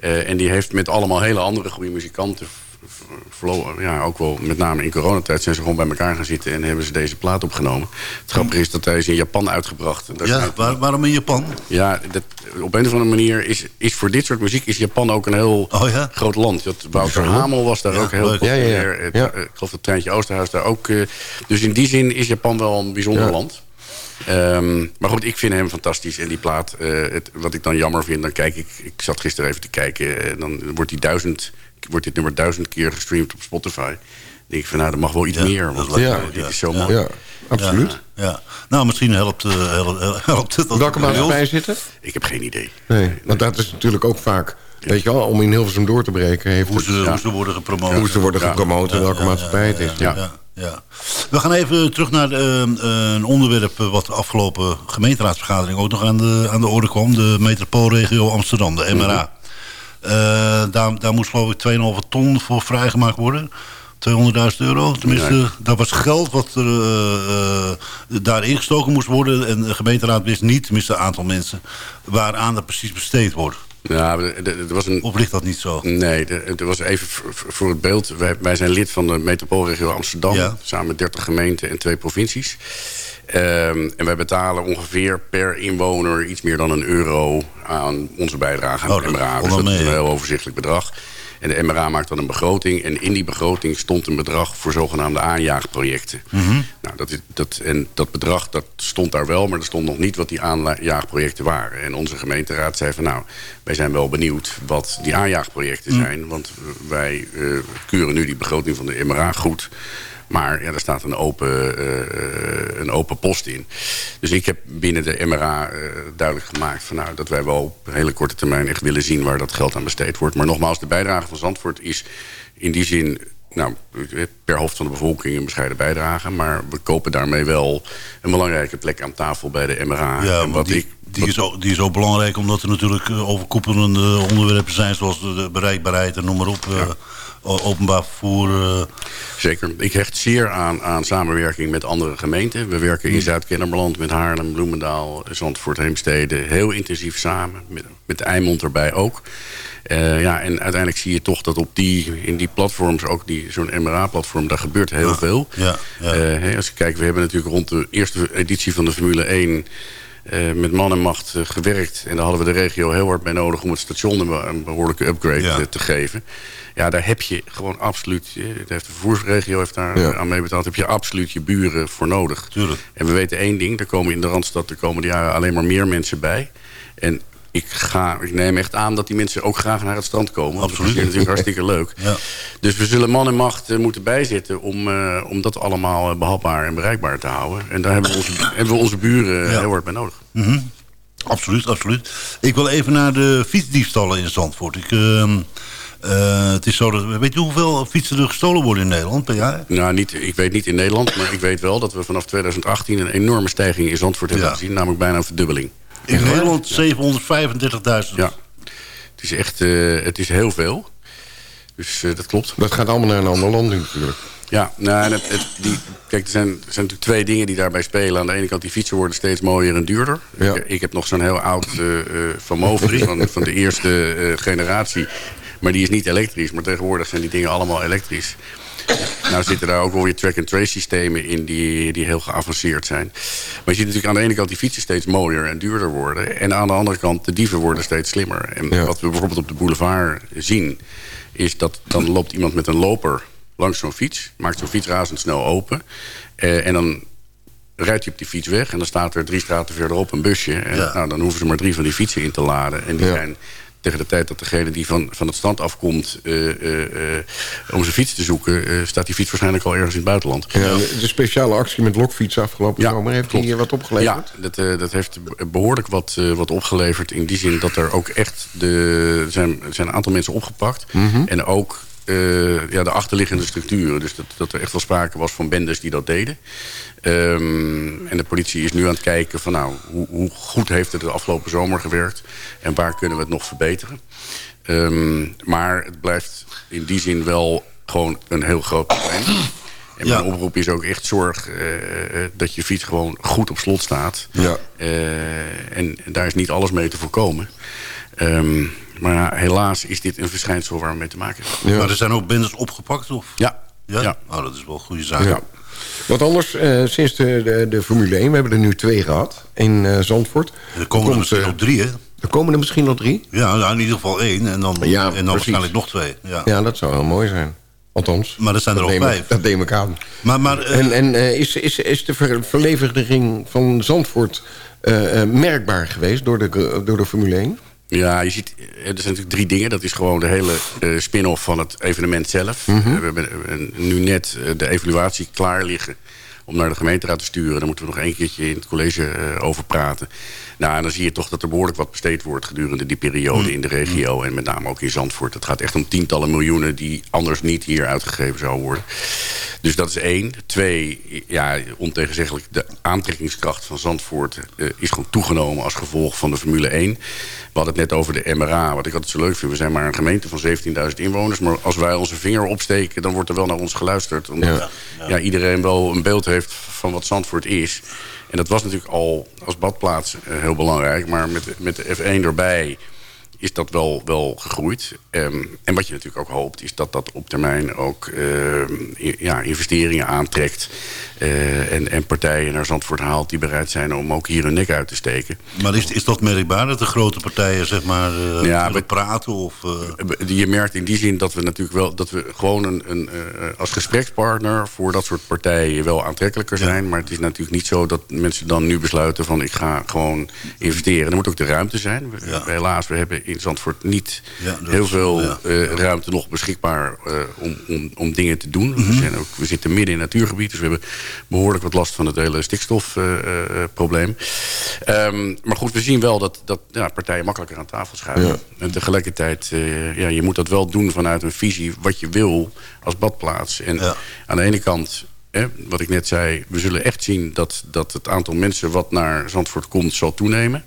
Eh, en die heeft met allemaal hele andere goede muzikanten... ja, ook wel met name in coronatijd zijn ze gewoon bij elkaar gaan zitten... en hebben ze deze plaat opgenomen. Het grappige is dat hij is in Japan uitgebracht. Ja, waar- waarom in Japan? ja, dat, op een of andere manier is, is voor dit soort muziek is Japan ook een heel Oh ja? groot land. Dat Wouter Hamel was daar Ja, ook heel leuk. Ja, ja, ja. populair. Ja. eh, Ik geloof dat Treintje Oosterhuis daar ook. eh, dus in die zin is Japan wel een bijzonder Ja. land. Ehm, maar goed, ik vind hem fantastisch. En die plaat, eh, het, wat ik dan jammer vind, dan kijk ik... Ik zat gisteren even te kijken. eh, dan wordt, die duizend, wordt dit nummer duizend keer gestreamd op Spotify. Dan denk ik van, nou, er mag wel iets Ja, meer. Want Ja. dit is zo Ja. mooi. Ja, absoluut. Ja, ja. Nou, misschien helpt, eh, helpt, helpt het. Welke maatschappij ons- zit het? Ik heb geen idee. Nee, want dat is natuurlijk ook vaak... Weet je wel, om in Hilversum door te breken... Heeft Hoe het, ze, Ja. hoe ze worden gepromoot. hoe ze worden gepromoot en welke maatschappij het is. Ja. Ja. We gaan even terug naar eh, een onderwerp eh, wat de afgelopen gemeenteraadsvergadering ook nog aan de, aan de orde kwam. De metropoolregio Amsterdam, de MRA. Eh, daar, daar moest geloof ik 2,5 ton voor vrijgemaakt worden. 200.000 euro. Tenminste, dat was geld wat er eh, eh, daar ingestoken moest worden. En de gemeenteraad wist niet, tenminste een aantal mensen, waaraan dat precies besteed wordt. Ja, er- er er was een, Of ligt dat niet zo? Nee, het was even voor het beeld. Wij, wij zijn lid van de metropoolregio Amsterdam. Ja. Samen met 30 gemeenten en twee provincies. Ehm, en wij betalen ongeveer per inwoner iets meer dan een euro aan onze bijdrage aan Oh, de MRA. Dus dat is een heel overzichtelijk bedrag. En de MRA maakt dan een begroting. En in die begroting stond een bedrag voor zogenaamde aanjaagprojecten. Mhm. nou, dat is, dat, en dat bedrag dat stond daar wel, maar er stond nog niet wat die aanjaagprojecten waren. En onze gemeenteraad zei van nou, wij zijn wel benieuwd wat die aanjaagprojecten Mhm. zijn. Want wij eh, keuren nu die begroting van de MRA goed. Maar ja, er staat een open, eh, een open post in. Dus ik heb binnen de MRA eh, duidelijk gemaakt van, nou, dat wij wel op hele korte termijn echt willen zien waar dat geld aan besteed wordt. Maar nogmaals, de bijdrage van Zandvoort is in die zin nou, per hoofd van de bevolking een bescheiden bijdrage. Maar we kopen daarmee wel een belangrijke plek aan tafel bij de MRA. Ja, en wat die, ik, die, is ook, die is ook belangrijk omdat er natuurlijk eh, overkoepelende onderwerpen zijn... zoals de, de bereikbaarheid en noem maar op. openbaar vervoer. eh, Zeker. Ik hecht zeer aan, aan samenwerking met andere gemeenten. We werken in Zuid-Kennemerland met Haarlem, Bloemendaal, Zandvoort, Heemstede... heel intensief samen, met, met Eimond erbij ook. Eh, ja, en uiteindelijk zie je toch dat op die, in die platforms, ook die, zo'n MRA-platform... daar gebeurt heel veel. ja, ja. Eh, als je kijkt, we hebben natuurlijk rond de eerste editie van de Formule 1... eh, met man en macht eh, gewerkt. En daar hadden we de regio heel hard bij nodig... om het station een, behoorlijke upgrade Ja. eh, te geven. Ja, daar heb je gewoon absoluut... de vervoersregio heeft daar Ja. aan meebetaald... heb je absoluut je buren voor nodig. Tuurlijk. En we weten één ding. Er komen in de Randstad de komende jaren alleen maar meer mensen bij. En ik, ga, ik neem echt aan dat die mensen ook graag naar het strand komen. Absoluut. Dat is natuurlijk hartstikke leuk. Ja. Dus we zullen man en macht eh, moeten bijzitten... om, eh, om dat allemaal eh, behapbaar en bereikbaar te houden. En daar hebben we onze, hebben we onze buren Ja. heel hard bij nodig. Absoluut, absoluut. Ik wil even naar de fietsdiefstallen in Zandvoort. Ik, ehm, eh, het is zo dat, weet je hoeveel fietsen er gestolen worden in Nederland per jaar? Nou, niet, ik weet niet in Nederland, maar ik weet wel... dat we vanaf 2018 een enorme stijging in Zandvoort hebben Ja. gezien. Namelijk bijna een verdubbeling. In Nederland 735.000. Ja. Het is echt eh, het is heel veel. Dus eh, dat klopt. Dat gaat allemaal naar een ander land nu natuurlijk. Ja, nou, en het, het, die, kijk, er zijn, er zijn natuurlijk twee dingen die daarbij spelen. Aan de ene kant, die fietsen worden steeds mooier en duurder. Ja. Ik, ik heb nog zo'n heel oud eh eh, Van Movery van, van de eerste eh, generatie. Maar die is niet elektrisch. Maar tegenwoordig zijn die dingen allemaal elektrisch. Nou zitten daar ook wel weer track-and-trace systemen in die, die heel geavanceerd zijn. Maar je ziet natuurlijk aan de ene kant die fietsen steeds mooier en duurder worden. En aan de andere kant de dieven worden steeds slimmer. En Ja. wat we bijvoorbeeld op de boulevard zien... is dat dan loopt iemand met een loper langs zo'n fiets. Maakt zo'n fiets razendsnel open. eh, en dan rijdt hij op die fiets weg. En dan staat er drie straten verderop een busje. En Ja. nou, dan hoeven ze maar drie van die fietsen in te laden. En die Ja. zijn tegen de tijd dat degene die van, van het strand afkomt... eh, eh, eh, om zijn fiets te zoeken... eh, staat die fiets waarschijnlijk al ergens in het buitenland. Ja, de speciale actie met lokfietsen afgelopen Ja, zomer... heeft hier wat opgeleverd? Ja, dat, dat heeft behoorlijk wat, wat opgeleverd. In die zin dat er ook echt... De, zijn, zijn een aantal mensen opgepakt. Mhm. En ook eh, ja, de achterliggende structuren. Dus dat, dat er echt wel sprake was van bendes die dat deden. Ehm, en de politie is nu aan het kijken van nou, hoe, hoe, goed heeft het de afgelopen zomer gewerkt en waar kunnen we het nog verbeteren. Ehm, maar het blijft in die zin wel gewoon een heel groot probleem. En mijn oproep is ook echt zorg uh, dat je fiets gewoon goed op slot staat. Ja. Uh, en daar is niet alles mee te voorkomen. Um, maar ja, helaas is dit een verschijnsel waar we mee te maken hebben. Ja. Maar er zijn ook bendes opgepakt? Of? Ja. Ja? ja. Oh, dat is wel een goede zaak. Ja. Wat anders, uh, sinds de, de, de, Formule 1, we hebben er nu twee gehad in uh, Zandvoort. Er komen er misschien nog drie, hè? Er komen er misschien nog drie? Ja, nou, in ieder geval één en dan, ja, en dan waarschijnlijk nog twee. Ja. ja, dat zou heel mooi zijn. Althans. Maar er zijn er al vijf. Dat neem ik aan. Maar, maar, uh, en en uh, is, is, is de ver, verlevendiging van Zandvoort uh, merkbaar geweest door de, door de Formule 1? Ja, je ziet, er zijn natuurlijk drie dingen. Dat is gewoon de hele uh, spin-off van het evenement zelf. Mm -hmm. We hebben nu net de evaluatie klaar liggen om naar de gemeenteraad te sturen. Daar moeten we nog één keertje in het college uh, over praten. Nou, en dan zie je toch dat er behoorlijk wat besteed wordt gedurende die periode in de regio. En met name ook in Zandvoort. Het gaat echt om tientallen miljoenen die anders niet hier uitgegeven zouden worden. Dus dat is één. Twee, ja, ontegenzeggelijk, de aantrekkingskracht van Zandvoort uh, is gewoon toegenomen als gevolg van de Formule 1. We hadden het net over de MRA, wat ik altijd zo leuk vind. We zijn maar een gemeente van 17.000 inwoners. Maar als wij onze vinger opsteken, dan wordt er wel naar ons geluisterd. Omdat ja iedereen wel een beeld heeft van wat Zandvoort is. En dat was natuurlijk al als badplaats uh, heel belangrijk. Maar met, met de F1 erbij is dat wel, wel gegroeid. Um, en wat je natuurlijk ook hoopt, is dat dat op termijn ook uh, ja, investeringen aantrekt. Uh, en, en partijen naar Zandvoort haalt die bereid zijn om ook hier hun nek uit te steken. Maar is, is dat merkbaar dat de grote partijen zeg maar uh, ja, we, praten? Of, Je merkt in die zin dat we natuurlijk wel dat we gewoon een, een als gesprekspartner voor dat soort partijen wel aantrekkelijker zijn. Ja. Maar het is natuurlijk niet zo dat mensen dan nu besluiten van ik ga gewoon investeren. Er moet ook de ruimte zijn. We, ja. Helaas, we hebben in Zandvoort niet ja, heel veel ja. uh, ruimte nog beschikbaar uh, om, om, om dingen te doen. Mm -hmm. we, zijn ook, we zitten midden in natuurgebied, dus we hebben behoorlijk wat last van het hele stikstofprobleem. Um, maar goed, we zien wel dat, dat ja, partijen makkelijker aan tafel schuiven. En tegelijkertijd, ja, je moet dat wel doen vanuit een visie wat je wil als badplaats. En aan de ene kant Hè, wat ik net zei, we zullen echt zien dat, dat het aantal mensen wat naar Zandvoort komt zal toenemen.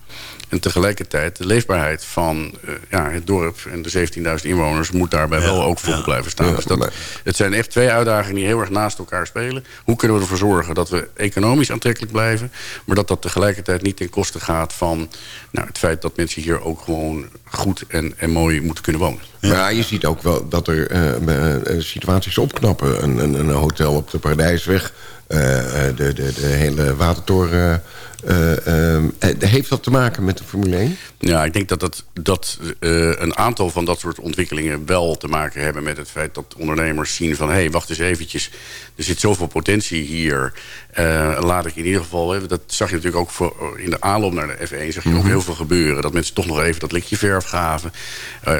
En tegelijkertijd de leefbaarheid van uh, ja, het dorp en de 17.000 inwoners moet daarbij ja, wel ook voor ja, blijven staan. dus dat, het zijn echt twee uitdagingen die heel erg naast elkaar spelen. Hoe kunnen we ervoor zorgen dat we economisch aantrekkelijk blijven, maar dat dat tegelijkertijd niet ten koste gaat van nou, het feit dat mensen hier ook gewoon goed en, en mooi moeten kunnen wonen. Maar je ziet ook wel dat er uh, situaties opknappen. Een, een, een hotel op de Paradijsweg, uh, de, de, de hele watertoren... Uh, uh, heeft dat te maken met de Formule 1? Ja, ik denk dat, dat, dat uh, een aantal van dat soort ontwikkelingen wel te maken hebben met het feit dat ondernemers zien van... hé, hey, wacht eens eventjes, er zit zoveel potentie hier. laat ik in ieder geval, hè, dat zag je natuurlijk ook voor, in de aanloop naar de F1... zag je mm -hmm. ook heel veel gebeuren. Dat mensen toch nog even dat likje verf gaven.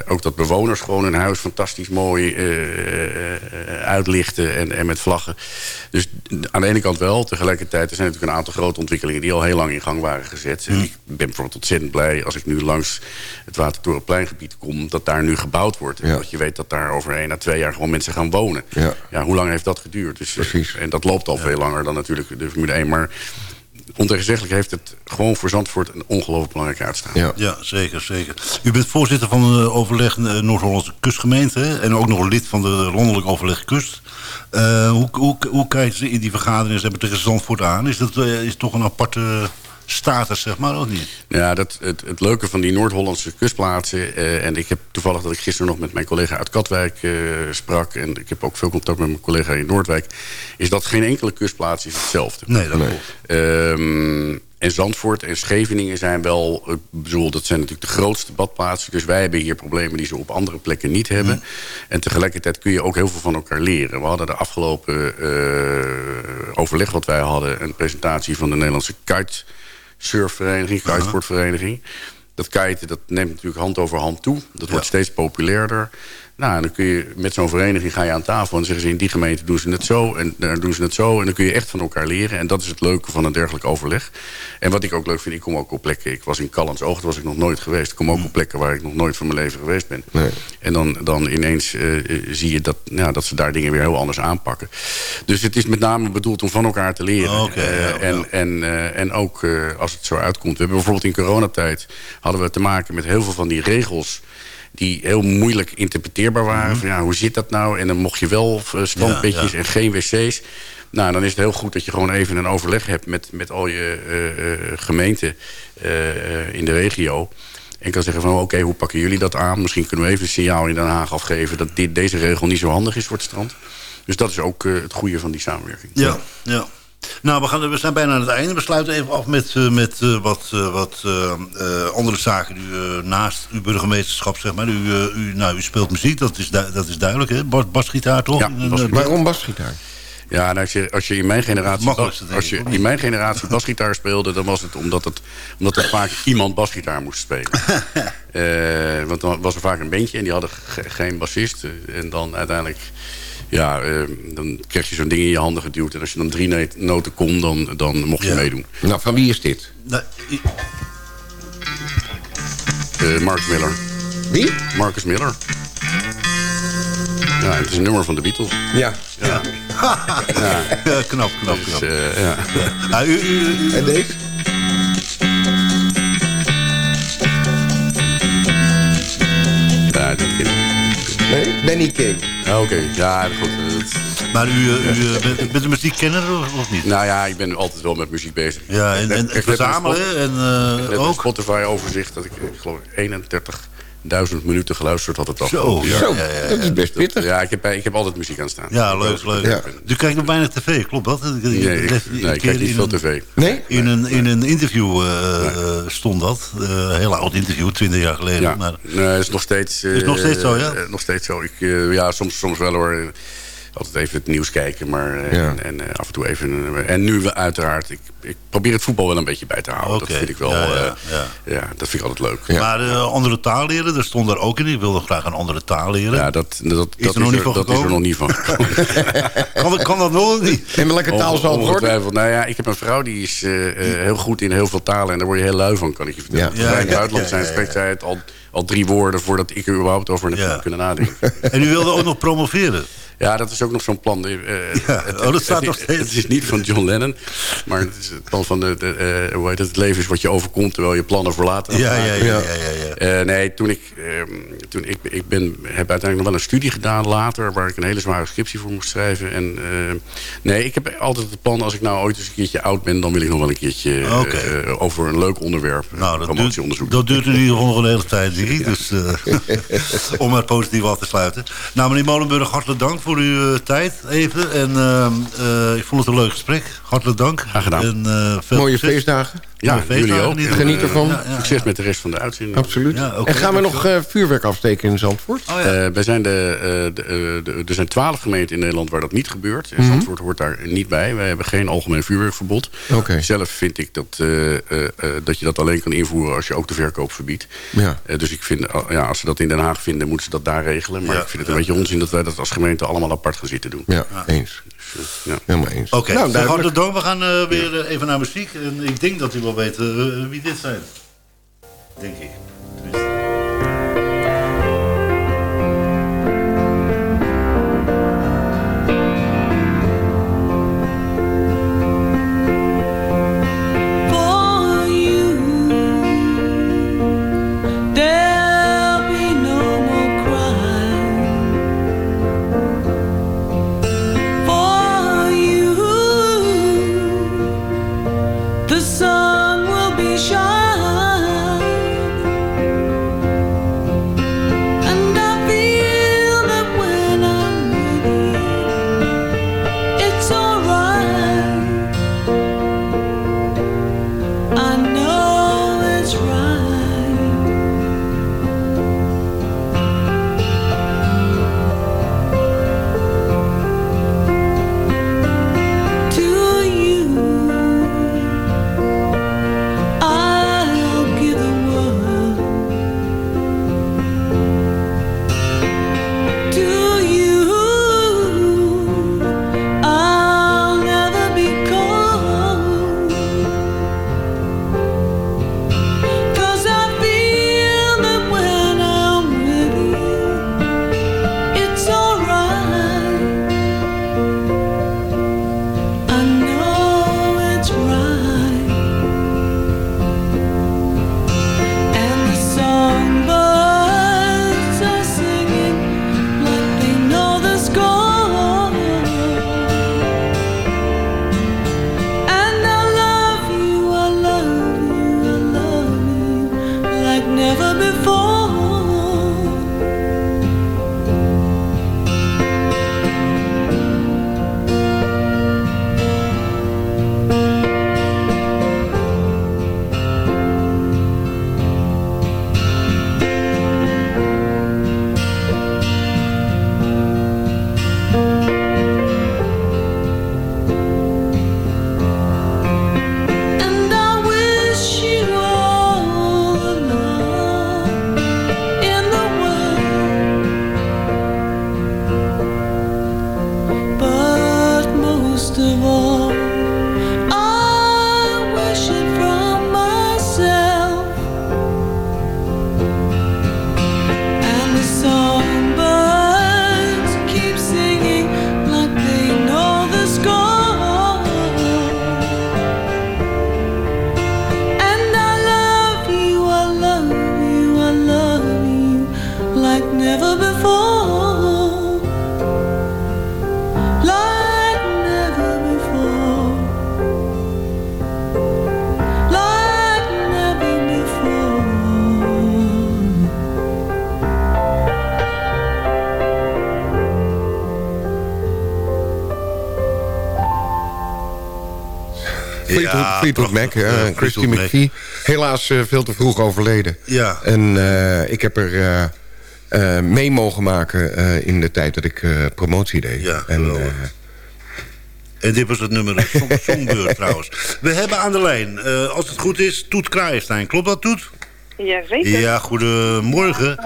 ook dat bewoners gewoon hun huis fantastisch mooi uitlichten en, en met vlaggen. Dus aan de ene kant wel. Tegelijkertijd er zijn natuurlijk een aantal grote ontwikkelingen... die al heel lang in gang waren gezet. Mm. Ik ben bijvoorbeeld ontzettend blij als ik nu langs het Watertorenpleingebied kom... dat daar nu gebouwd wordt. En ja. dat je weet dat daar over één à twee jaar gewoon mensen gaan wonen. Ja. ja hoe lang heeft dat geduurd? Dus, Precies. En dat loopt al veel langer dan natuurlijk de Formule 1. Maar ontegenzeggelijk heeft het gewoon voor Zandvoort een ongelooflijk belangrijke uitstraling. Ja. ja, zeker, zeker. U bent voorzitter van de overleg Noord-Hollandse kustgemeente... En ook nog lid van de landelijk overleg kust. Uh, hoe, hoe, hoe kijken ze in die vergaderingen hebben tegen Zandvoort aan? Is dat uh, is toch een aparte status, zeg maar, of niet? Ja, dat, het, het leuke van die Noord-Hollandse kustplaatsen... Uh, en ik heb toevallig dat ik gisteren nog met mijn collega uit Katwijk uh, sprak... en ik heb ook veel contact met mijn collega in Noordwijk... is dat geen enkele kustplaats is hetzelfde. Nee, dat klopt. Um, en Zandvoort en Scheveningen zijn wel... Ik bedoel, dat zijn natuurlijk de grootste badplaatsen. Dus wij hebben hier problemen die ze op andere plekken niet hebben. Mm. En tegelijkertijd kun je ook heel veel van elkaar leren. We hadden de afgelopen uh, overleg wat wij hadden... een presentatie van de Nederlandse kitesurfvereniging, kitesportvereniging. Dat kiten dat neemt natuurlijk hand over hand toe. Dat wordt steeds populairder. Nou, en dan kun je met zo'n vereniging ga je aan tafel... en zeggen ze in die gemeente doen ze het zo en daar doen ze het zo. En dan kun je echt van elkaar leren. En dat is het leuke van een dergelijk overleg. En wat ik ook leuk vind, ik kom ook op plekken... Ik was in Callans Oog, daar was ik nog nooit geweest. Ik kom ook op plekken waar ik nog nooit van mijn leven geweest ben. Nee. En dan, dan ineens eh, zie je dat, ja, dat ze daar dingen weer heel anders aanpakken. Dus het is met name bedoeld om van elkaar te leren. Eh, ja. en, en, eh, en ook eh, als het zo uitkomt. We hebben bijvoorbeeld in coronatijd... hadden we te maken met heel veel van die regels die heel moeilijk interpreteerbaar waren. Van, ja, hoe zit dat nou? En dan mocht je wel eh, Mhm. Ja, ja. en geen wc's. Nou, dan is het heel goed dat je gewoon even een overleg hebt... met, met al je eh, eh, gemeenten in de regio... En kan zeggen van oké, hoe pakken jullie dat aan? Misschien kunnen we even een signaal in Den Haag afgeven... dat dit, deze regel niet zo handig is voor het strand. Dus dat is ook het goede van die samenwerking. Ja, ja. Nou, we, gaan, we zijn bijna aan het einde. We sluiten even af met, eh, met eh, wat, eh, wat eh, eh, andere zaken. U, eh, naast uw burgemeesterschap, zeg maar. U, eh, u, nou, u speelt muziek, dat is, du- dat is duidelijk, hè? Bas, basgitaar, toch? Ja, eh. Waarom basgitaar? Ja, en als je, als je in mijn generatie, als je in mijn generatie basgitaar speelde... dan was het omdat, het omdat er vaak iemand basgitaar moest spelen. Eh, want dan was er vaak een bandje en die hadden ge- geen bassist. En dan uiteindelijk... Ja, eh, dan kreeg je zo'n ding in je handen geduwd. En als je dan drie noten kon, dan, dan mocht je Ja. meedoen. Nou, van wie is dit? nou, Eh, Mark Miller. Wie? Marcus Miller. Ja, het is een nummer van de Beatles. Ja. Ja, ja, knap, knap, dus, knap. eh, ja. Nou, u, u, u- En deze? Benny King. Ah, Oké, ja, goed. eh, dat- maar u, eh, u eh, bent, bent u muziekkenner of, of niet? Nou ja, ik ben altijd wel met muziek bezig. Ja, en, en, en verzamelen en eh, heb een ook? Spotify-overzicht dat ik, ik geloof, 31.000 minuten geluisterd had het Zo, ja, jaar. Zo, ja, ja, dat is best pittig. Ja, ik heb, ik heb altijd muziek aan staan. Ja, leuk, leuk. Ja. U kijkt nog weinig tv, klopt dat? Ik- ik- Nee, ik, nee, ik kijk niet veel een- tv. Nee? In een, in een interview eh, eh, stond dat. Eh, Een heel oud interview, 20 jaar geleden. Ja, Maar, nee, is nog steeds... eh, Is nog steeds zo, ja? eh, nog steeds zo. Ik, eh, ja, soms, soms wel hoor. Altijd even het nieuws kijken, maar eh, Ja. en, en, eh, af en toe even... eh, en nu we uiteraard, ik, ik probeer het voetbal wel een beetje bij te houden. Dat vind ik wel, ja, ja, eh, ja. ja, dat vind ik altijd leuk. Ja. maar eh, andere taal leren, dat stond daar ook in. Ik wilde graag een andere taal leren. Ja, dat, dat, Is dat, er nog niet van dat is er gekomen? nog niet van gekomen. kan, dat- kan dat nog of niet? En welke taal zal het worden? Nou ja, ik heb een vrouw die is eh, eh, heel goed in heel veel talen. En daar word je heel lui van, kan ik je vertellen. Ja. In het buitenland zijn, spreekt zij het al, al drie woorden... voordat ik er überhaupt over Ja. heb kunnen nadenken. En u wilde ook nog promoveren. Ja, dat is ook nog zo'n plan. Eh, Ja, het, oh, dat staat het- nog steeds. Het is niet van John Lennon. Maar het is het plan van de, de, eh, hoe heet het, het leven is wat je overkomt... terwijl je plannen later Ja, ja, ja. ja, ja. Eh, nee, toen ik, ehm, toen ik, ik ben, heb uiteindelijk nog wel een studie gedaan later... waar ik een hele zware scriptie voor moest schrijven. En, eh, nee, ik heb altijd het plan... als ik nou ooit eens een keertje oud ben... dan wil ik nog wel een keertje eh, eh, over een leuk onderwerp... Nou, dat duurt, promotieonderzoek. dat duurt in ieder geval nog een hele tijd, ik. Dus, eh, om het positief af te sluiten. Nou, meneer Molenburg, hartelijk dank voor uw eh, tijd even. En ehm, eh, ik vond het een leuk gesprek. Hartelijk dank. Graag gedaan. En, eh, veel Mooie succes. feestdagen. Ja, jullie ook. Geniet ervan. Ja, ja, Succes met de rest van de uitzending. Absoluut. Ja, oké, en gaan we nog eh, vuurwerk afsteken in Zandvoort? Oh, ja. Eh, wij zijn de, eh, de, de- er zijn twaalf gemeenten in Nederland waar dat niet gebeurt. En Zandvoort hoort daar niet bij. Wij hebben geen algemeen vuurwerkverbod. Oké. Zelf vind ik dat, eh, eh, eh, dat je dat alleen kan invoeren als je ook de verkoop verbiedt. Ja. Eh, dus ik vind, ja, als ze dat in Den Haag vinden, moeten ze dat daar regelen. Maar Ja, ik vind het ja. een beetje onzin dat wij dat als gemeente allemaal apart gaan zitten doen. Ja, eens. Dus, ja. Helemaal eens. Oké, nou, duidelijk. hartelijk dank. We gaan eh, weer even naar muziek. En ik denk dat u wel weet eh, wie dit zijn. Denk ik. Fleetwood, Ja, Fleetwood Mac, Christy Fleetwood Mac. McVie. Helaas eh, veel te vroeg overleden. Ja. En eh, ik heb er eh, mee mogen maken eh, in de tijd dat ik eh, promotie deed. Ja, en, eh, En dit was het nummer, de song- Songbird trouwens. We hebben aan de lijn, eh, als het goed is, Toet Kraaienstein. Klopt dat, Toet? Jazeker. Ja, goedemorgen.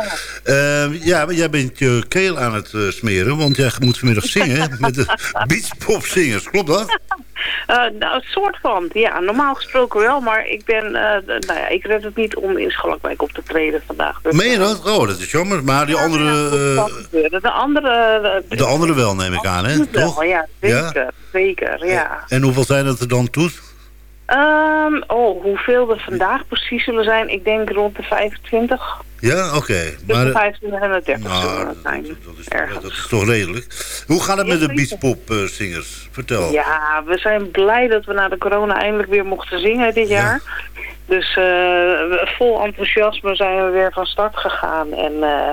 Eh, ja, jij bent je keel aan het smeren, want jij moet vanmiddag zingen met de beachpopzingers. Klopt dat? Eh, nou, een soort van. Ja, normaal gesproken wel, maar ik ben, eh, nou ja, ik red het niet om in Schalkwijk op te treden vandaag. Dus, Meen je dat? Oh, dat is jammer. Maar die andere, eh. De andere... de andere wel, neem ik aan, hè? Toch? Ja, zeker. Zeker, ja. En hoeveel zijn dat er dan, Toet? Ehm, oh, hoeveel er vandaag precies zullen zijn? Ik denk rond de 25. Ja, oké. Tussen 25 en de 30 nou, zijn. dat, is, dat is toch redelijk. Hoe gaat het met de Ja, zeker. beachpopzingers? Vertel. Ja, we zijn blij dat we na de corona eindelijk weer mochten zingen dit jaar. Dus eh, vol enthousiasme zijn we weer van start gegaan. En eh,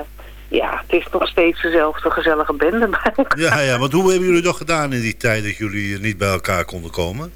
ja, het is nog steeds dezelfde gezellige bende bij elkaar. Ja, ja, want hoe hebben jullie dat gedaan in die tijd dat jullie niet bij elkaar konden komen?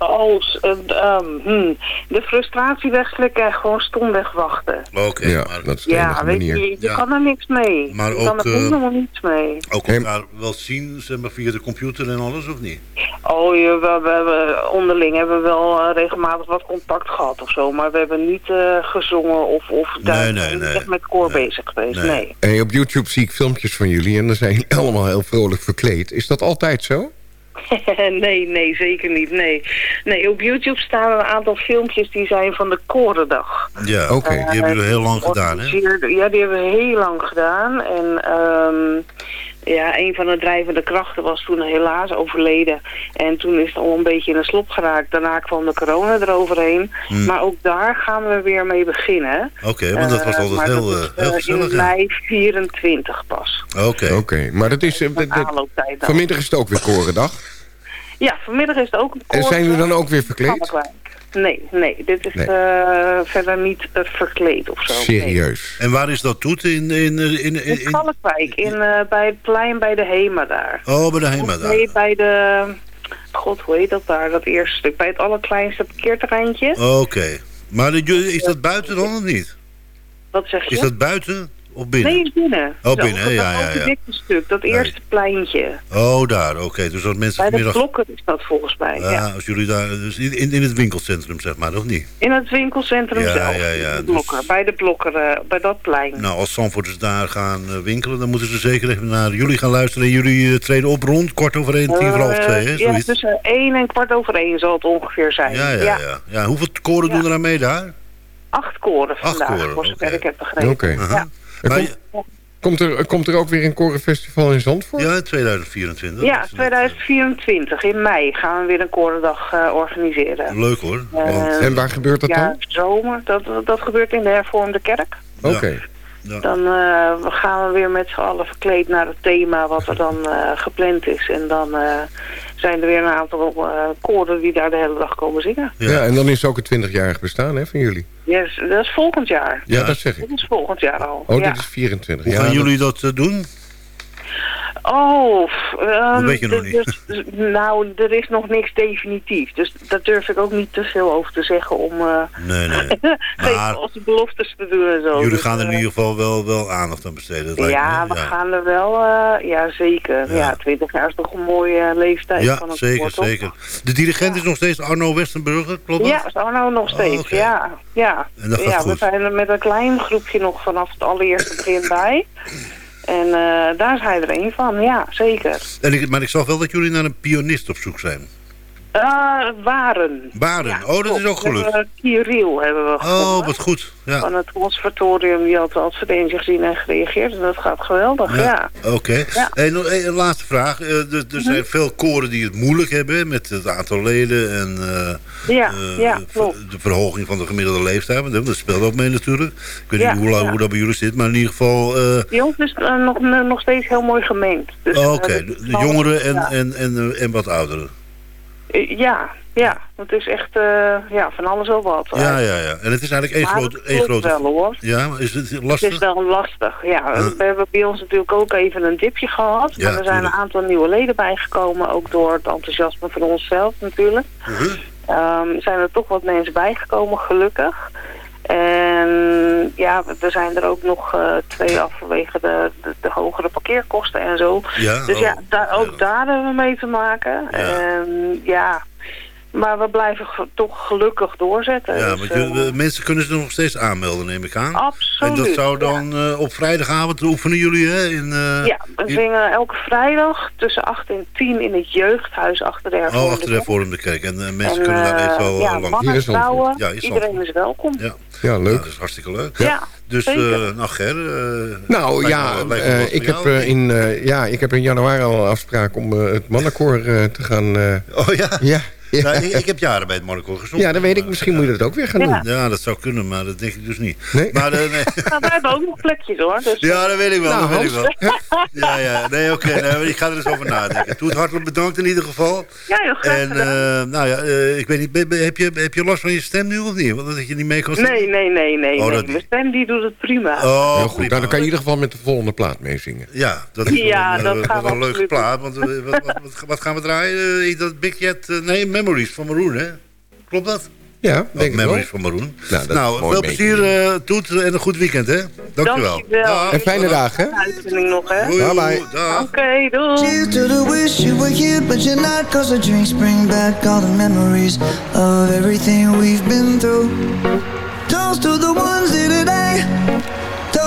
Als, eh, ehm, hmm, de frustratie wegslikken en gewoon stomweg wachten. Oké, ja, maar dat is de Ja, enige weet manier. je, je Ja. kan er niks mee. Maar je ook, kan er eh, helemaal niets mee. ook elkaar wel zien, zeg maar, via de computer en alles, of niet? Oh, je, we, we, we- onderling hebben we wel eh, regelmatig wat contact gehad of zo. Maar we hebben niet eh, gezongen of, of daar nee, nee. echt met koor Nee. bezig geweest. Nee. Nee. En op YouTube zie ik filmpjes van jullie en dan zijn jullie allemaal heel vrolijk verkleed. Is dat altijd zo? nee, nee, zeker niet. Nee. nee, op YouTube staan een aantal filmpjes die zijn van de Korendag. Ja, Oké. die hebben jullie heel lang gedaan, hè? Ja, die hebben we heel lang gedaan. En ehm, ja, een van de drijvende krachten was toen helaas overleden. En toen is het al een beetje in de slop geraakt. Daarna kwam de corona eroverheen. Hmm. Maar ook daar gaan we weer mee beginnen. Oké, want dat was Eh, altijd heel, dat is, eh, heel eh, gezellig, In hè? mei 24 pas. Oké. Oké, maar dat is... Een dat- vanmiddag is het ook weer Korendag. Ja, vanmiddag is het ook een En zijn jullie dan ook weer verkleed? Nee, nee, dit is Nee. eh, verder niet eh, verkleed of zo. Nee. Serieus. En waar is dat toet? In, in, in, in, In Schalkwijk, in, eh, bij het plein bij de Hema daar. Oh, bij de Hema Of Nee, daar. bij de... God, hoe heet dat daar, dat eerste stuk? Bij het allerkleinste parkeerterreintje. Oké. Maar is dat buiten dan of niet? Wat zeg je? Is dat buiten of binnen? Nee, binnen. Oh, Zo, binnen, dat ja, ja, ja. dikke stuk, dat eerste pleintje. Oh, daar. Oké, dus dat mensen Bij de blokken is dat volgens mij, Ja, ja. als jullie daar... Dus in, in het winkelcentrum, zeg maar, of niet? In het winkelcentrum Ja, zelf. ja, ja, de dus- blokker, Bij de blokker, eh, bij dat plein. Nou, als Zandvoorters daar gaan eh, winkelen... dan moeten ze zeker even naar jullie gaan luisteren. En jullie eh, treden op rond, kwart over één, tien voor half twee, hè? ja, tussen één en kwart over één zal het ongeveer zijn. Ja, ja, ja. ja. hoeveel koren doen er aan mee daar? Acht koren Acht vandaag, koren, voor zover oké. ik heb begrepen. Oké. Maar komt, komt, er, komt er ook weer een korenfestival in Zandvoort? Ja, 2024. Ja, Dat is net, 2024. In mei gaan we weer een korendag eh, organiseren. eh, Leuk hoor. Eh, En waar gebeurt dat ja, dan? zomer. Dat, dat, gebeurt in de hervormde kerk. Oké. ja. Dan eh, gaan we weer met z'n allen verkleed naar het thema wat er dan eh, gepland is. En dan eh, zijn er weer een aantal uh, koren die daar de hele dag komen zingen. Ja, en dan is het ook een 20-jarig bestaan hè, van jullie. Yes, dat is volgend jaar. Ja, dat zeg ik. Dat is volgend jaar al. Oh, ja. dit is 24. Hoe gaan dat- jullie dat eh, doen? Oh, ehm, Dat weet je nog niet. dus- nou, er is nog niks definitief. Dus daar durf ik ook niet te veel over te zeggen om eh Nee, nee. geen Maar- valse beloftes te doen en zo. Jullie Dus, gaan er in eh, ieder geval wel, wel aandacht aan besteden. ja, me, we gaan er wel, eh, ja zeker. Ja. Ja. 20 jaar is toch een mooie leeftijd Ja, van het zeker, sport, zeker. De dirigent is nog steeds Arno Westenburger, klopt dat? Ja, is Arno nog steeds, oké. ja. ja. En dat gaat ja, goed. we zijn er met een klein groepje nog vanaf het allereerste begin bij. En eh, daar is hij er een van, ja, zeker. En ik, maar ik zag wel dat jullie naar een pianist op zoek zijn. Eh, waren. Baren, Ja, oh dat is ook gelukt. We hebben Kirill hebben we Oh, wat goed. Ja. Van het conservatorium, die had de advertentie gezien en gereageerd. En dat gaat geweldig, ja. Oké. Mhm. Hey, nog een laatste vraag. Eh, er, er zijn veel koren die het moeilijk hebben met het aantal leden en eh, Ja, eh, ja, klopt. de verhoging van de gemiddelde leeftijd. Want dat speelt ook mee natuurlijk. Ik weet niet hoe, lang, hoe dat bij jullie zit, maar in ieder geval... eh, Bij ons is eh, nog, nog steeds heel mooi gemengd. Dus, eh, Oké, de, de jongeren en, en, en, eh, en wat ouderen. Eh, Ja, ja. Het is echt eh, ja, van alles wel wat. Ja, ja, ja. En het is eigenlijk één grote... het één grote wel hoor. ja, maar is het Het lastig? is wel lastig, ja. We hebben bij ons natuurlijk ook even een dipje gehad. Ja, maar er zijn tuurlijk. een aantal nieuwe leden bijgekomen. Ook door het enthousiasme van onszelf natuurlijk. Mhm. Ehm, zijn er toch wat mensen bijgekomen, gelukkig. En ja, er zijn er ook nog eh, twee af vanwege de, de, de hogere parkeerkosten en zo. Ja, dus oh, ja, daar, ook ja. daar hebben we mee te maken. Ja. En ja, maar we blijven toch gelukkig doorzetten. Ja, Dus, want je- eh, mensen kunnen ze nog steeds aanmelden, neem ik aan. Absoluut. En dat zou ja. dan eh, op vrijdagavond oefenen jullie, hè? In, eh, Ja, we in- zingen elke vrijdag tussen 8 en 10 in het jeugdhuis achter de Oh, hervormde achter de hervormde kerk. En mensen En, kunnen daar even wel ja, lang... mannen, Hier is Zandvoort. vrouwen, Ja, is iedereen is welkom. Ja. Ja, leuk. Ja, dat is hartstikke leuk. Ja, Dus, eh nou Ger... eh, Nou ja, me- eh, ik, heb, in, eh, ja, ik heb in januari al een afspraak om het mannenkoor eh, te gaan... eh, Oh ja? ja, ja. Nou, ik, ik heb jaren bij het Monaco gezongen. ja, dat weet ik. Misschien moet je dat ook weer gaan Ja. doen. Ja, dat zou kunnen, maar dat denk ik dus niet. Nee? Maar, eh, nee. Nou, wij hebben ook nog plekjes hoor. Dus, Ja, dat weet ik wel, Nou, dat weet ik wel. Ja, ja, nee, oké, ik ga er eens over nadenken. Doe het hartelijk bedankt in ieder geval. ja, heel graag En, eh, nou ja, eh, ik weet niet, heb je, heb je last van je stem nu of niet? Want dat je niet mee kan zingen? Nee, nee, nee, nee. Oh, nee. dat Mijn stem die doet het prima. Oh, Heel goed. prima. Nou, dan kan je in ieder geval met de volgende plaat meezingen. Ja, dat is Ja, wel, dat gaan wel we een leuke plaat. Want wat, wat, wat, gaan we draaien? Dat Big Jet, nee, Memories van Maroon, hè? Klopt dat? Ja, Oh, denk ik wel. Memories van Maroon. Nou, Nou, veel mee. plezier, eh Toet, en een goed weekend, hè? Dankjewel. Dankjewel. Dag. En fijne dagen, hè? Uitzending nog, hè? Bye bye. dag. Oké, doei. Cheers to the wish you were here, but you're not. Cause the drinks bring back all the memories of everything we've been through. Toast to the ones here today.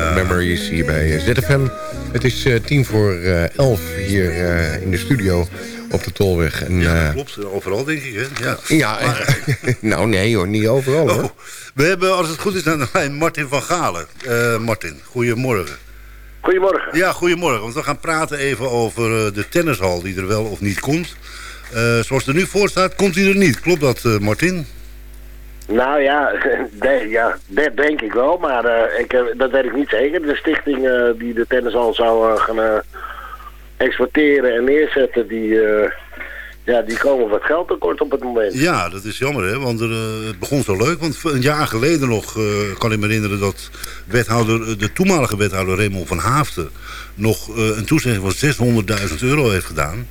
Ja. Memories hier bij ZFM. Het is eh, tien voor eh, elf hier eh, in de studio op de Tolweg. En, Ja, eh, klopt. Overal denk ik, hè? Ja. ja, nou nee hoor, niet overal hoor. Oh, we hebben, als het goed is, aan de lijn Martin van Galen. Eh, Martin, goedemorgen. Goedemorgen. Ja, goedemorgen. Want we gaan praten even over eh, de tennishal die er wel of niet komt. Eh, zoals het er nu voor staat, komt hij er niet. Klopt dat, eh, Martin? Nou ja, ja, dat denk ik wel, maar eh, ik, eh, dat weet ik niet zeker. De stichting eh, die de tennishal zou gaan exporteren en neerzetten, die, ja, die komen wat geld tekort op het moment. Ja, dat is jammer, hè? Want er, het begon zo leuk. Want een jaar geleden nog, kan ik me herinneren... dat wethouder, de toenmalige wethouder Raymond van Haafden... nog een toezegging van 600.000 euro heeft gedaan.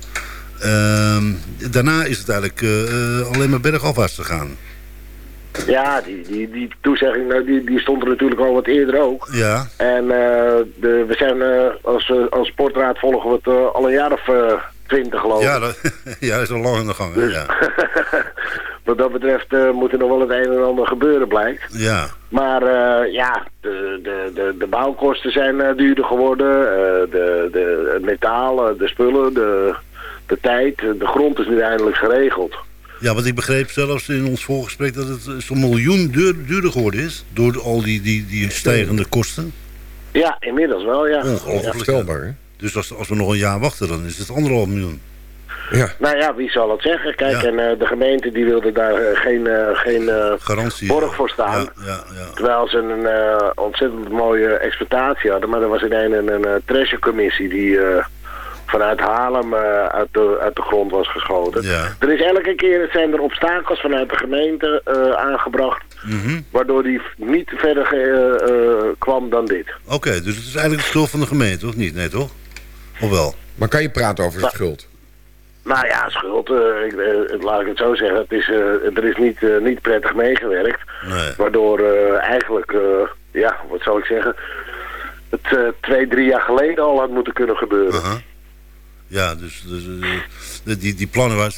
Ehm, daarna is het eigenlijk alleen maar bergafwaarts gegaan. Ja, die, die, die toezegging nou, die, die stond er natuurlijk al wat eerder ook. Ja, En eh, de, we zijn eh, als, eh, als sportraad volgen we het al een jaar of eh, twintig geloof ik. ja, dat, ja, dat is al lang aan de gang. Hè? Ja. Wat dat betreft moet er nog wel het een en ander gebeuren blijkt. ja, Maar ja, de, de, de, de bouwkosten zijn duurder geworden. de, de, het metaal, de spullen, de, de tijd. De grond is nu eindelijk geregeld. Ja, want ik begreep zelfs in ons voorgesprek dat het zo'n miljoen duur, duurder geworden is. Door al die, die, die stijgende kosten. Ja, inmiddels wel, ja. Onvoorstelbaar, hè? Dus als, als we nog een jaar wachten, dan is het anderhalf miljoen. Ja. Nou ja, wie zal het zeggen? Kijk, Ja. en eh, de gemeente die wilde daar eh, geen, eh, geen eh, Garantie. borg voor staan. Ja, ja, ja. Terwijl ze een eh, ontzettend mooie exploitatie hadden. Maar er was ineens een, een, een treasurecommissie die eh, vanuit Haarlem eh, uit, de, uit de grond was geschoten. Ja. Er is elke keer zijn er obstakels vanuit de gemeente eh, aangebracht. Mhm. Waardoor die niet verder eh, eh, kwam dan dit. Oké, dus het is eigenlijk de schuld van de gemeente, of niet? Nee, toch? Of wel? Maar kan je praten over de schuld? Nou ja, schuld, eh, ik, laat ik het zo zeggen. Het is, eh, er is niet, niet prettig meegewerkt. Nee. Waardoor eh, eigenlijk, eh, ja, wat zal ik zeggen... het eh, twee, drie jaar geleden al had moeten kunnen gebeuren. Ja, dus, dus eh, die, die plannen, waar,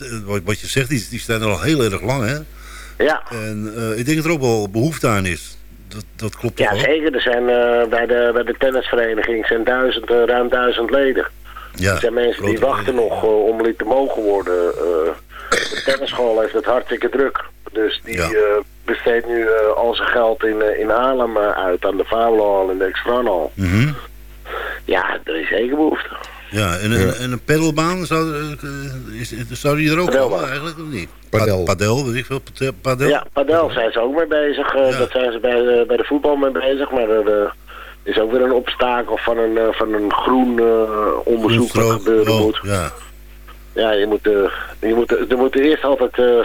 wat, je zegt, die, die staan er al heel erg lang, hè? Ja, En eh, ik denk dat er ook wel behoefte aan is. Dat, dat klopt toch ja zeker. Er zijn eh, bij, de, bij de tennisvereniging zijn duizend, ruim duizend leden. Ja, er zijn mensen die wachten nog om lid te mogen worden. de tennisschool heeft het hartstikke druk. Dus die Ja. besteedt nu al zijn geld in, in Haarlem uit aan de Fabelhal en de Extranhal. Mhm. Ja, er is zeker behoefte. Ja, en, een en een pedalbaan, zou, eh, is, zou die er ook komen eigenlijk, of niet? Padel. Pa- Padel, weet ik veel, pate- padel? Ja, padel zijn ze ook mee bezig. eh, Ja. Dat zijn ze bij, de- bij de voetbal mee bezig. Maar er eh, is ook weer een obstakel van een, eh, van een groen eh, onderzoek dat gebeuren Oh, moet. Ja, Ja, je moet, eh, je moet, er moeten eerst altijd eh,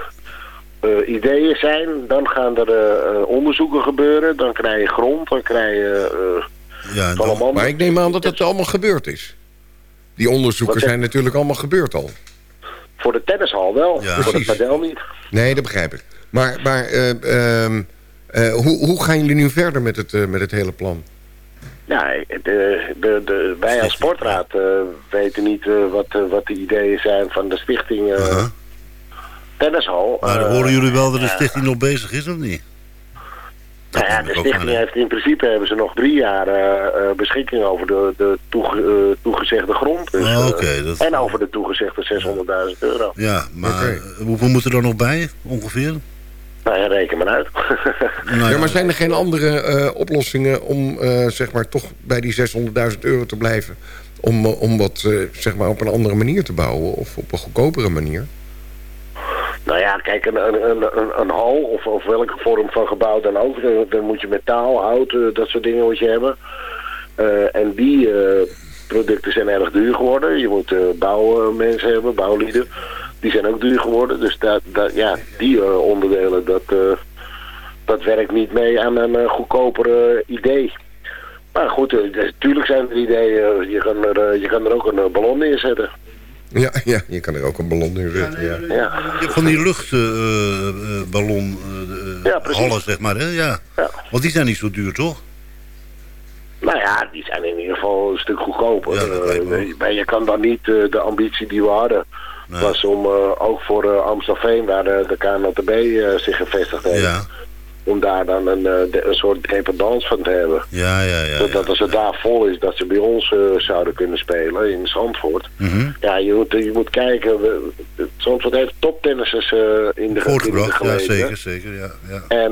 eh, ideeën zijn. Dan gaan er eh, eh, onderzoeken gebeuren. Dan krijg je grond. Dan krijg je eh, ja, en dan- allemaal... Maar ik neem aan dat het allemaal gebeurd is. Die onderzoeken zijn natuurlijk allemaal gebeurd al. Voor de tennishal wel. Ja, voor de precies. padel niet. Nee, dat begrijp ik. Maar, maar eh, ehm, eh, hoe, hoe gaan jullie nu verder met het, eh, met het hele plan? Ja, de, de, de, wij als sportraad eh, weten niet eh, wat, wat de ideeën zijn van de stichting eh, Aha. tennishal. Maar Eh, horen jullie wel dat de stichting nog bezig is, of niet? Dat Nou ja, de stichting heeft in principe hebben ze nog drie jaar eh, eh, beschikking over de, de toege- eh, toegezegde grond. Dus, dat- En over de toegezegde 600.000 euro. Ja, maar hoeveel moeten er nog bij, ongeveer? Nou ja, reken maar uit. Nou Ja, maar zijn er geen andere eh, oplossingen om eh, zeg maar toch bij die 600.000 euro te blijven? Om, om wat eh, zeg maar op een andere manier te bouwen of op een goedkopere manier? Nou ja, kijk, een, een, een, een, hal of, of welke vorm van gebouw dan ook. Dan, dan moet je metaal, hout, eh, dat soort dingen moet je hebben. Eh, en die, eh, producten zijn erg duur geworden. Je moet bouwmensen hebben, bouwlieden. Die zijn ook duur geworden. Dus dat, ja, die onderdelen, dat, dat werkt niet mee aan een goedkoper idee. Maar goed, natuurlijk zijn er ideeën. je, kan er, je kan er ook een ballon neerzetten. Ja, ja, je kan er ook een ballon. Ja, ja. ja. Van die luchtballon ja, hallen, zeg maar. Hè? Ja. ja. Want die zijn niet zo duur, toch? Nou ja, die zijn in ieder geval een stuk goedkoper. Ja, maar je kan dan niet de ambitie die we hadden... Nee. was om uh, ook voor uh, Amstelveen, waar de, de KNLTB zich gevestigd heeft... Ja. Om daar dan een, een soort dependance van te hebben. Ja, ja, ja. Zodat als het daar vol is, dat ze bij ons zouden kunnen spelen in Zandvoort. Mm -hmm. Ja, je moet, je moet kijken... We, Zandvoort heeft toptennissers in de Voortgebracht, ja, zeker, zeker, ja. ja. En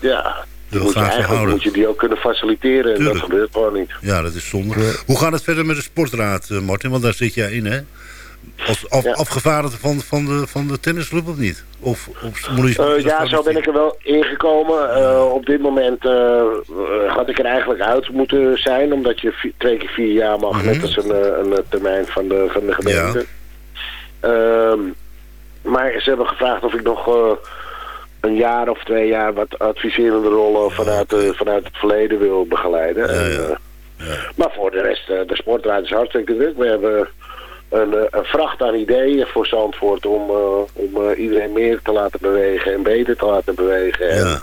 ja... Die moet je eigenlijk moet je die ook kunnen faciliteren. En dat gebeurt gewoon niet. Ja, dat is zonde. Hoe gaat het verder met de sportraad, Martin? Want daar zit jij in, hè? Als af, ja. afgevaardigde van, van, de, van de tennisclub of niet? Of, of moet je uh, ja, zo ben ik er wel ingekomen. Uh, op dit moment uh, had ik er eigenlijk uit moeten zijn. Omdat je vier, twee keer vier jaar mag. Mm -hmm. Net als een, een termijn van de, van de gemeente. Ja. maar ze hebben gevraagd of ik nog een jaar of twee jaar wat adviserende rollen vanuit, vanuit het verleden wil begeleiden. En. Maar voor de rest, de sportraad is hartstikke druk. We hebben een, een vracht aan ideeën voor Zandvoort om, uh, om iedereen meer te laten bewegen en beter te laten bewegen. Ja.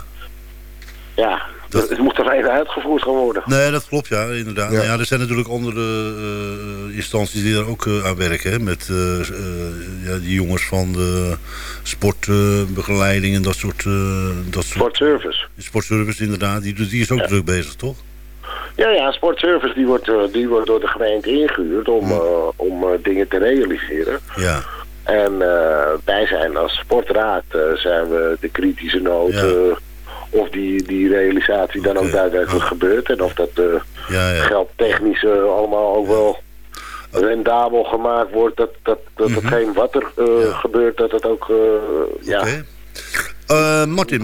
Ja, dat... het moet er even uitgevoerd gaan worden. Nee, dat klopt, ja, inderdaad. Ja. ja er zijn natuurlijk andere uh, instanties die daar ook uh, aan werken. Hè, met uh, ja, die jongens van de sportbegeleiding en dat soort... dat soort sportservice. Sportservice, inderdaad. Die, die is ook ja. druk bezig, toch? Ja, ja, sportservice die wordt, die wordt door de gemeente ingehuurd om, hm. om dingen te realiseren. Ja. En wij zijn als sportraad zijn we de kritische noot... Ja of die, die realisatie dan okay. ook daadwerkelijk oh. gebeurt. En of dat uh, ja, ja. geldtechnisch uh, allemaal ook wel rendabel gemaakt wordt. Dat, dat, dat Mhm. mm -hmm. hetgeen wat er uh, ja. gebeurt, dat het ook... ja. Okay. Martin,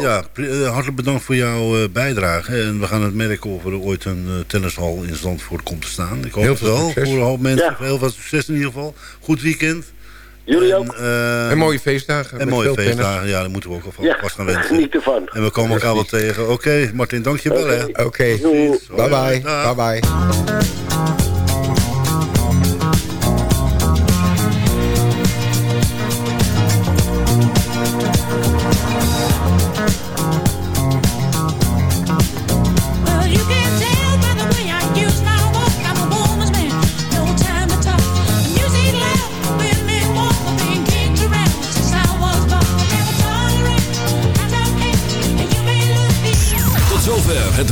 ja, hartelijk bedankt voor jouw bijdrage. En we gaan het merken of er ooit een tennishal in Zandvoort komt te staan. Ik hoop heel het wel. Succes. Voor een hoop mensen. Heel veel succes in ieder geval. Goed weekend. Jullie en, ook. Uh, en mooie feestdagen. En mooie feestdagen, tennis. ja, daar moeten we ook alvast ja, gaan wensen. Geniet ervan. En we komen elkaar wel tegen. Oké, okay, Martin, dankjewel okay. Oké, okay. bye bye. Bye bye.